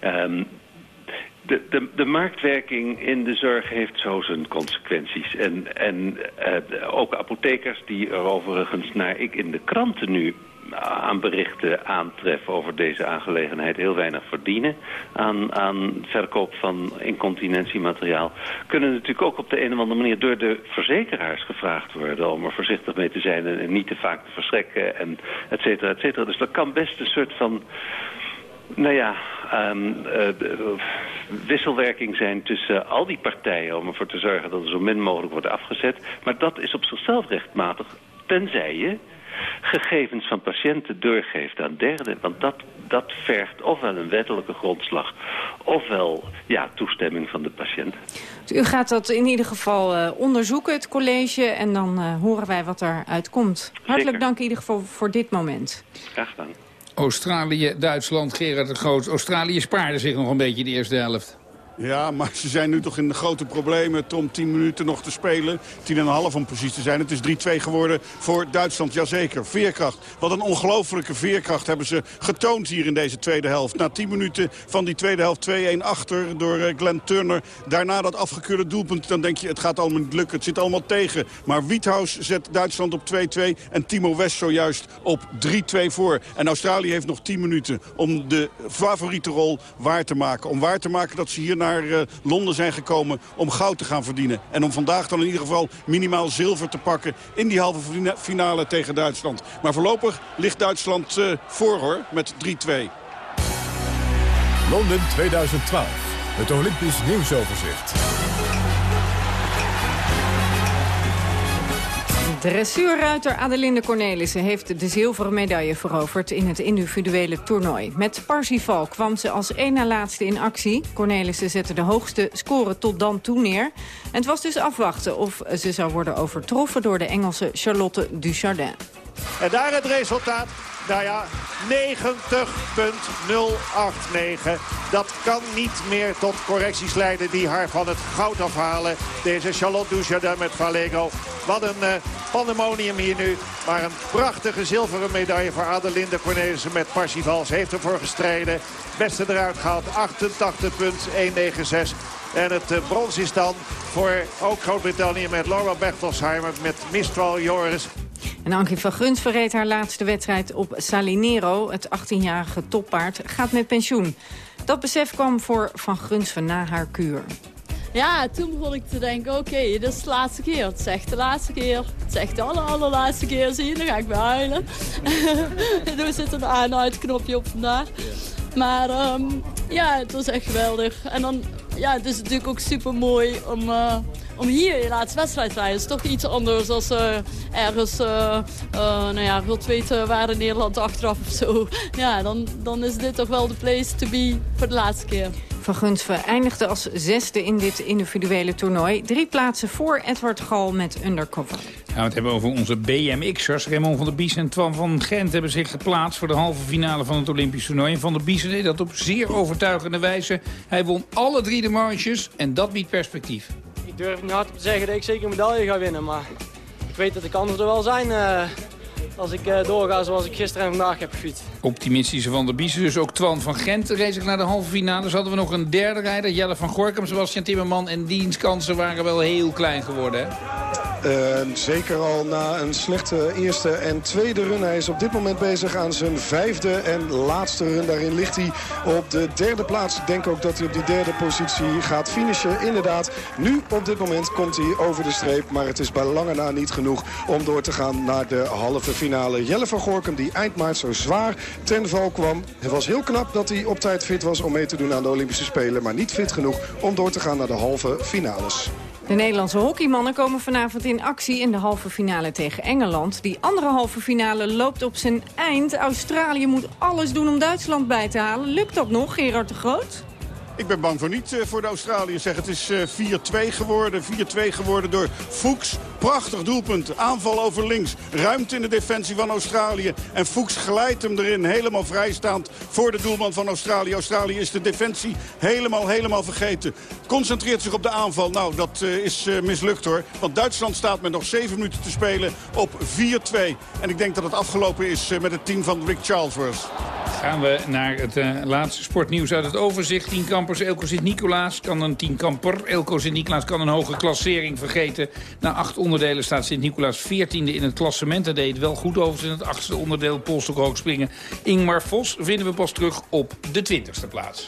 [SPEAKER 39] Um, de, de, de, marktwerking in de zorg heeft zo zijn consequenties. En, en uh, ook apothekers die er overigens naar ik in de kranten nu aan berichten aantreffen over deze aangelegenheid heel weinig verdienen aan, aan verkoop van incontinentiemateriaal, kunnen natuurlijk ook op de een of andere manier door de verzekeraars gevraagd worden om er voorzichtig mee te zijn en niet te vaak te verschrekken en et cetera, et cetera. Dus dat kan best een soort van nou ja, um, uh, wisselwerking zijn tussen al die partijen... om ervoor te zorgen dat er zo min mogelijk wordt afgezet. Maar dat is op zichzelf rechtmatig, tenzij je gegevens van patiënten doorgeeft aan derden. Want dat, dat vergt ofwel een wettelijke grondslag... ofwel ja, toestemming van de patiënt.
[SPEAKER 3] U gaat dat in ieder geval uh, onderzoeken, het college... en dan uh, horen wij wat eruit komt. Hartelijk dank in ieder geval voor dit moment.
[SPEAKER 39] Graag gedaan.
[SPEAKER 2] Australië, Duitsland, Gerard de Groot. Australië spaarde zich nog een beetje de eerste helft.
[SPEAKER 17] Ja, maar ze zijn nu toch in de grote problemen. Tom, 10 minuten nog te spelen. 10,5 om precies te zijn. Het is 3-2 geworden voor Duitsland, jazeker. Veerkracht. Wat een ongelofelijke veerkracht hebben ze getoond hier in deze tweede helft. Na 10 minuten van die tweede helft 2-1 achter door eh, Glenn Turner. Daarna dat afgekeurde doelpunt. Dan denk je, het gaat allemaal niet lukken. Het zit allemaal tegen. Maar Wiethaus zet Duitsland op 2-2. En Timo West zojuist op 3-2 voor. En Australië heeft nog 10 minuten om de favoriete rol waar te maken. Om waar te maken dat ze hier naar uh, Londen zijn gekomen om goud te gaan verdienen. En om vandaag dan in ieder geval minimaal zilver te pakken in die halve finale tegen Duitsland. Maar voorlopig ligt Duitsland uh, voor hoor, met 3-2.
[SPEAKER 4] Londen 2012. Het Olympisch nieuwsoverzicht.
[SPEAKER 3] Dressuurruiter Adelinde Cornelissen heeft de zilveren medaille veroverd in het individuele toernooi. Met Parsifal kwam ze als één na laatste in actie. Cornelissen zette de hoogste score tot dan toe neer. En het was dus afwachten of ze zou worden overtroffen door de Engelse Charlotte Duchardin.
[SPEAKER 1] En daar het resultaat. Nou ja, 90.089. Dat kan niet meer tot correcties leiden die haar van het goud afhalen. Deze Charlotte Duchardin met Valego. Wat een uh, pandemonium hier nu. Maar een prachtige zilveren medaille voor Adelinde Cornelissen met Parsifal. Ze heeft ervoor gestreden. Beste eruit gehaald. 88.196. En het uh, brons is dan voor ook Groot-Brittannië met Laura Bertelsheimer, met Mistral Joris.
[SPEAKER 3] En Ankie van Guns verreed haar laatste wedstrijd op Salinero. Het 18-jarige toppaard gaat met pensioen. Dat besef kwam voor Van Gunsven na haar kuur.
[SPEAKER 25] Ja, toen begon ik te denken, oké, dit is de laatste keer. Het zegt de laatste keer. Het zegt de aller, allerlaatste keer. Zie je, dan ga ik weer huilen. er zit een aan-uit knopje op vandaag. Maar um, ja, het was echt geweldig. En dan, ja, het is natuurlijk ook super mooi om, uh, om hier je laatste wedstrijd te rijden. Is toch iets anders dan uh, ergens, uh, nou ja, wilt weten waar in Nederland achteraf of zo. Ja, dan, dan is dit toch wel de place to be voor de laatste keer.
[SPEAKER 3] Van Gunsven eindigde als zesde in dit individuele toernooi. Drie plaatsen voor Edward Gal met Undercover.
[SPEAKER 2] Nou, we het hebben over onze BMX'ers. Raymond van der Bies en Twan van Gent hebben zich geplaatst... voor de halve finale van het Olympisch toernooi. En van der Bies deed dat op zeer overtuigende wijze. Hij won alle drie de marges en dat biedt perspectief.
[SPEAKER 40] Ik durf niet hard te zeggen dat ik zeker een medaille ga winnen. Maar ik weet dat de kansen er wel zijn... Uh als ik uh, doorga zoals ik gisteren en vandaag heb gefietst.
[SPEAKER 2] Optimistische Van der Biesen, dus ook Twan van Gent race naar de halve finale. Dus hadden we nog een derde rijder, Jelle van Gorkum, Sebastian Timmerman. En diens kansen waren wel heel klein geworden, hè?
[SPEAKER 16] Uh, zeker al na een slechte eerste en tweede run. Hij is op dit moment bezig aan zijn vijfde en laatste run. Daarin ligt hij op de derde plaats. Ik denk ook dat hij op die derde positie gaat finishen. Inderdaad, nu op dit moment komt hij over de streep. Maar het is bij lange na niet genoeg om door te gaan naar de halve finale. Jelle van Gorkum die eind maart zo zwaar ten val kwam. Het was heel knap dat hij op tijd fit was om mee te doen aan de Olympische Spelen. Maar niet fit genoeg om door te gaan naar de halve finales.
[SPEAKER 3] De Nederlandse hockeymannen komen vanavond in actie in de halve finale tegen Engeland. Die andere halve finale loopt op zijn eind. Australië moet alles doen om Duitsland bij te halen. Lukt dat nog, Gerard de Groot?
[SPEAKER 17] Ik ben bang voor niet uh, voor de Australiërs. Het is uh, 4-2 geworden. 4-2 geworden door Fuchs. Prachtig doelpunt. Aanval over links. Ruimte in de defensie van Australië. En Fuchs glijdt hem erin. Helemaal vrijstaand voor de doelman van Australië. Australië is de defensie helemaal, helemaal vergeten. Concentreert zich op de aanval. Nou, dat uh, is mislukt hoor. Want Duitsland staat met nog 7 minuten te spelen op 4-2. En ik denk dat het afgelopen is met het team van Rick Charlesworth.
[SPEAKER 2] Gaan we naar het laatste sportnieuws uit het overzicht. Tien kampers. Elko Sint-Nicolaas kan een tienkamper. Elko Sint-Nicolaas kan een hoge klassering vergeten. Na acht onderdelen staat Sint-Nicolaas veertiende in het klassement. Hij deed wel goed over in het achtste onderdeel polstok hoog springen. Ingmar Vos vinden we pas terug op de twintigste plaats.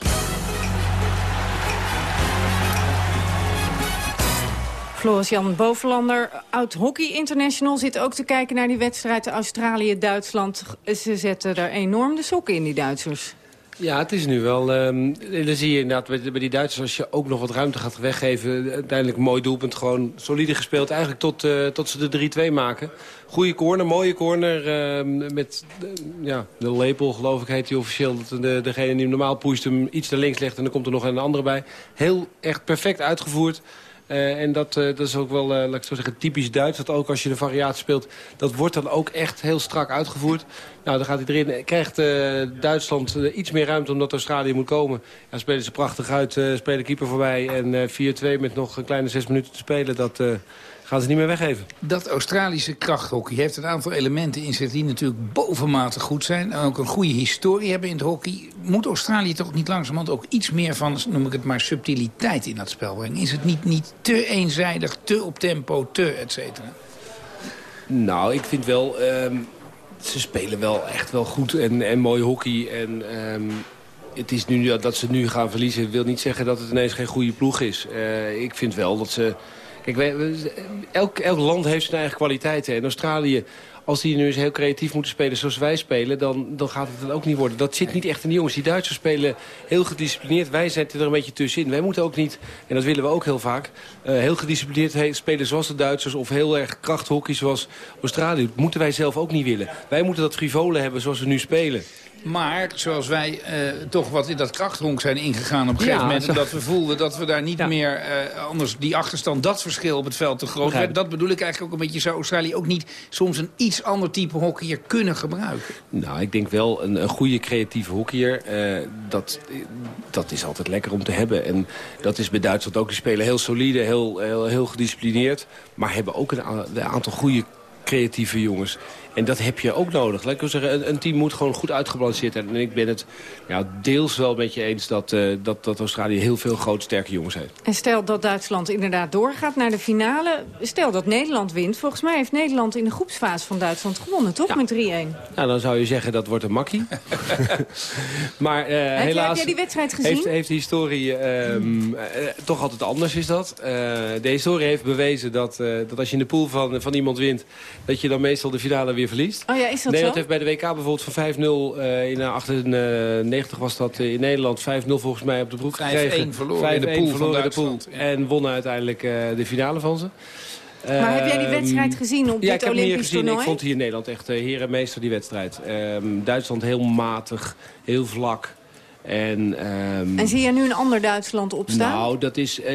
[SPEAKER 3] Floris-Jan Bovenlander, oud Hockey International, zit ook te kijken naar die wedstrijd Australië-Duitsland. Ze zetten er enorm de sokken in, die Duitsers.
[SPEAKER 24] Ja, het is nu wel... Um, dan zie je inderdaad bij die Duitsers... als je ook nog wat ruimte gaat weggeven... uiteindelijk mooi doelpunt. Gewoon solide gespeeld. Eigenlijk tot, uh, tot ze de 3-2 maken. Goede corner, mooie corner. Uh, met uh, ja, de lepel, geloof ik, heet hij officieel. Dat de, degene die hem normaal pusht hem iets naar links legt... en dan komt er nog een andere bij. Heel echt perfect uitgevoerd. Uh, en dat, uh, dat is ook wel, uh, laat ik zo zeggen, typisch Duits. Dat ook als je de variatie speelt, dat wordt dan ook echt heel strak uitgevoerd. Nou, dan gaat hij erin. Krijgt Duitsland iets meer ruimte omdat Australië moet komen. Ja, spelen ze prachtig uit, spelen keeper voorbij. En 4-2 met nog een kleine zes minuten te spelen. Dat gaan ze niet meer weggeven.
[SPEAKER 2] Dat Australische krachthockey heeft een aantal elementen in zich... die natuurlijk bovenmatig goed zijn. En ook een goede historie hebben in het hockey. Moet Australië toch niet langzamerhand ook iets meer van... noem ik het maar, subtiliteit in dat spel brengen? Is het niet, niet te eenzijdig, te op tempo, te et cetera?
[SPEAKER 24] Nou, ik vind wel... Ehm, ze spelen wel echt wel goed en, en mooi hockey. En um, het is nu dat ze nu gaan verliezen... wil niet zeggen dat het ineens geen goede ploeg is. Uh, ik vind wel dat ze Kijk, wij, elk, elk land heeft zijn eigen kwaliteiten. En Australië, als die nu eens heel creatief moeten spelen zoals wij spelen... Dan, dan gaat het dan ook niet worden. Dat zit niet echt in de jongens. Die Duitsers spelen heel gedisciplineerd. Wij zitten er een beetje tussenin. Wij moeten ook niet, en dat willen we ook heel vaak... Uh, heel gedisciplineerd spelen zoals de Duitsers... of heel erg krachthockey zoals Australië. Dat moeten wij zelf ook niet willen. Wij moeten dat frivole hebben zoals we nu spelen.
[SPEAKER 2] Maar zoals wij uh, toch wat in dat krachthonk zijn ingegaan op een gegeven moment... omdat we voelden dat we daar niet meer... Uh, anders die achterstand, dat verschil op het veld te groot werd. Dat bedoel ik eigenlijk ook een beetje... zou Australië ook niet soms een iets ander type hockeyer kunnen gebruiken?
[SPEAKER 24] Nou, ik denk wel een, een goede creatieve hockeyer. Uh, dat, dat is altijd lekker om te hebben. En dat is bij Duitsland ook. Die spelen heel solide, heel, heel, heel gedisciplineerd. Maar hebben ook een, een aantal goede creatieve jongens. En dat heb je ook nodig. Laat ik zeggen, een, een, team moet gewoon goed uitgebalanceerd zijn. En ik ben het ja, deels wel met je eens dat, uh, dat, dat Australië heel veel grote sterke jongens heeft.
[SPEAKER 3] En stel dat Duitsland inderdaad doorgaat naar de finale. Stel dat Nederland wint. Volgens mij heeft Nederland in de groepsfase van Duitsland gewonnen, toch? Met 3-1.
[SPEAKER 24] Nou, dan zou je zeggen dat wordt een makkie. maar uh, heb helaas
[SPEAKER 3] heb jij die wedstrijd gezien?
[SPEAKER 24] Heeft, heeft de historie um, uh, toch altijd anders is dat. de historie heeft bewezen dat, dat als je in de pool van, van iemand wint... dat je dan meestal de finale weer verliest.
[SPEAKER 3] Oh ja, is dat
[SPEAKER 24] Nederland
[SPEAKER 3] zo?
[SPEAKER 24] heeft bij de WK bijvoorbeeld van 5-0 uh, in 98 was dat in Nederland 5-0 volgens mij op de broek gekregen.
[SPEAKER 2] 5-1 verloren in de pool van
[SPEAKER 24] Duitsland. Ja. En wonnen uiteindelijk uh, de finale van ze.
[SPEAKER 3] Maar heb jij die wedstrijd gezien op
[SPEAKER 24] ja,
[SPEAKER 3] dit Olympisch
[SPEAKER 24] gezien.
[SPEAKER 3] toernooi?
[SPEAKER 24] Ik vond hier in Nederland echt uh, heer en meester die wedstrijd. Um, Duitsland heel matig, heel vlak. En, um,
[SPEAKER 3] en zie je nu een ander Duitsland opstaan?
[SPEAKER 24] Nou, dat is... Uh,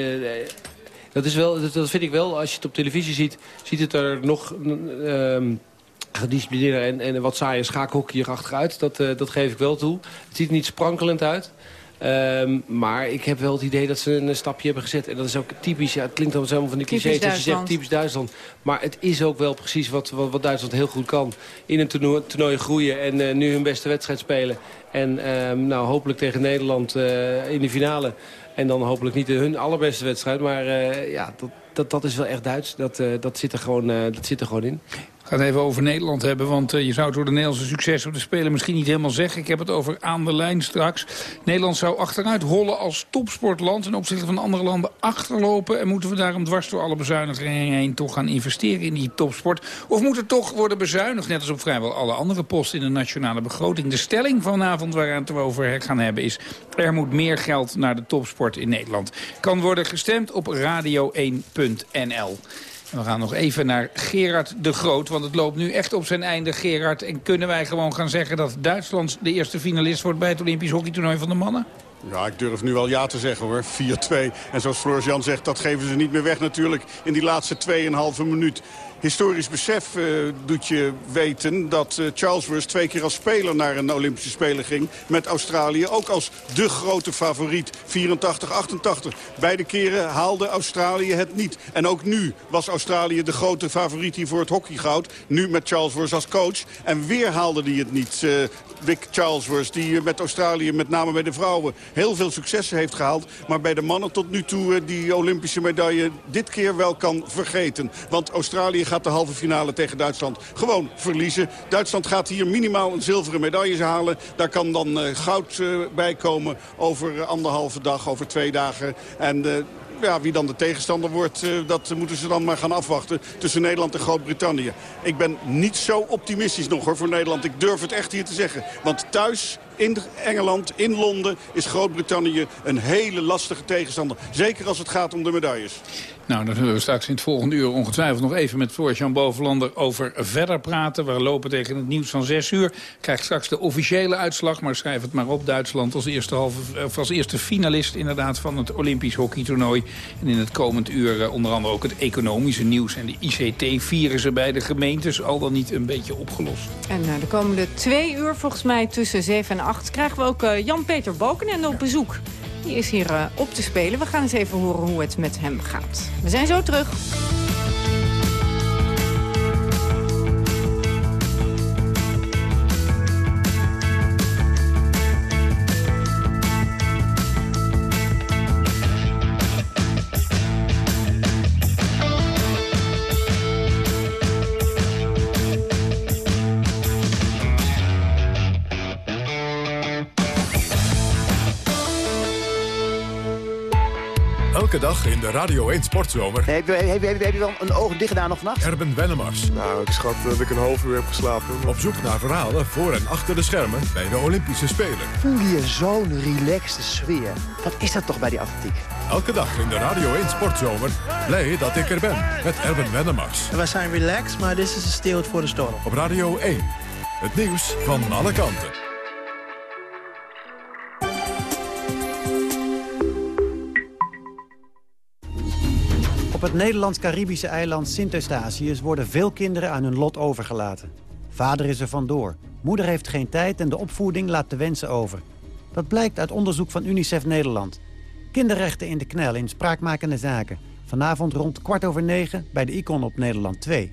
[SPEAKER 24] dat, is wel, dat, dat vind ik wel, als je het op televisie ziet, ziet het er nog... Gedisciplineerder en, en wat saaie schaakhockey achteruit. Dat, uh, dat geef ik wel toe. Het ziet er niet sprankelend uit. Um, maar ik heb wel het idee dat ze een stapje hebben gezet. En dat is ook typisch, ja, het klinkt dan helemaal van die clichés dat je zegt typisch Duitsland. Maar het is ook wel precies wat, wat, wat Duitsland heel goed kan. In een toernooi, toernooi groeien en uh, nu hun beste wedstrijd spelen. En um, nou, hopelijk tegen Nederland uh, in de finale. En dan hopelijk niet hun allerbeste wedstrijd. Maar uh, ja, dat, dat, dat is wel echt Duits. Dat, dat, zit er gewoon, dat zit er gewoon in.
[SPEAKER 2] Ik ga het even over Nederland hebben, want uh, je zou het door de Nederlandse succes op de Spelen misschien niet helemaal zeggen. Ik heb het over aan de lijn straks. Nederland zou achteruit rollen als topsportland ten opzichte van andere landen achterlopen. En moeten we daarom dwars door alle bezuinigingen heen toch gaan investeren in die topsport? Of moet er toch worden bezuinigd, net als op vrijwel alle andere posten in de nationale begroting? De stelling vanavond waar we over gaan hebben is... er moet meer geld naar de topsport in Nederland. Kan worden gestemd op radio1.nl. We gaan nog even naar Gerard de Groot, want het loopt nu echt op zijn einde, Gerard. En kunnen wij gewoon gaan zeggen dat Duitsland de eerste finalist wordt bij het Olympisch hockeytoernooi van de mannen?
[SPEAKER 17] Ja, ik durf nu wel ja te zeggen hoor. 4-2. En zoals Floris Jan zegt, dat geven ze niet meer weg natuurlijk in die laatste 2,5 minuut. Historisch besef uh, doet je weten dat uh, Charlesworth twee keer als speler naar een Olympische Spelen ging. Met Australië ook als de grote favoriet. 84, 88. Beide keren haalde Australië het niet. En ook nu was Australië de grote favoriet hier voor het hockeygoud. Nu met Charlesworth als coach. En weer haalde hij het niet. Uh, Vic Charlesworth, die met Australië, met name bij de vrouwen, heel veel successen heeft gehaald. Maar bij de mannen tot nu toe die Olympische medaille dit keer wel kan vergeten. Want Australië gaat de halve finale tegen Duitsland gewoon verliezen. Duitsland gaat hier minimaal een zilveren medaille halen. Daar kan dan uh, goud bij komen over anderhalve dag, over twee dagen. En ja, wie dan de tegenstander wordt, uh, dat moeten ze dan maar gaan afwachten tussen Nederland en Groot-Brittannië. Ik ben niet zo optimistisch nog hoor voor Nederland. Ik durf het echt hier te zeggen. Want thuis in Engeland, in Londen, is Groot-Brittannië een hele lastige tegenstander. Zeker als het gaat om de medailles.
[SPEAKER 2] Nou, dan zullen we straks in het volgende uur ongetwijfeld nog even met Floor-Jan Bovenlander over verder praten. We lopen tegen het nieuws van 6 uur. Krijgt straks de officiële uitslag, maar schrijf het maar op. Duitsland als eerste, halve, of als eerste finalist inderdaad van het Olympisch hockeytoernooi. En in het komend uur eh, onder andere ook het economische nieuws en de ICT vieren ze bij de gemeentes. Al dan niet een beetje opgelost.
[SPEAKER 3] En uh, de komende twee uur, volgens mij tussen 7 en 8, krijgen we ook uh, Jan-Peter Balkenende op bezoek. Die is hier uh, op te spelen. We gaan eens even horen hoe het met hem gaat. We zijn zo terug.
[SPEAKER 4] In de Radio 1 Sportzomer.
[SPEAKER 41] Heb je, heb, je, heb je wel een oog dicht gedaan nog vannacht?
[SPEAKER 4] Erben Wennemars.
[SPEAKER 42] Nou, ik schat dat ik een half uur heb geslapen.
[SPEAKER 4] Op zoek naar verhalen voor en achter de schermen bij de Olympische Spelen.
[SPEAKER 41] Voel je zo'n relaxte sfeer? Wat is dat toch bij die atletiek?
[SPEAKER 4] Elke dag in de Radio 1 Sportzomer. Blij dat ik er ben met Erben Wennemars.
[SPEAKER 43] We zijn relaxed, maar dit is een stilt voor de storm.
[SPEAKER 4] Op Radio 1. Het nieuws van alle kanten.
[SPEAKER 36] Op het Nederlands-Caribische eiland Sint-Eustatius worden veel kinderen aan hun lot overgelaten. Vader is er vandoor, moeder heeft geen tijd en de opvoeding laat de wensen over. Dat blijkt uit onderzoek van UNICEF Nederland. Kinderrechten in de knel in spraakmakende zaken. Vanavond rond kwart over negen bij de Icon op Nederland 2.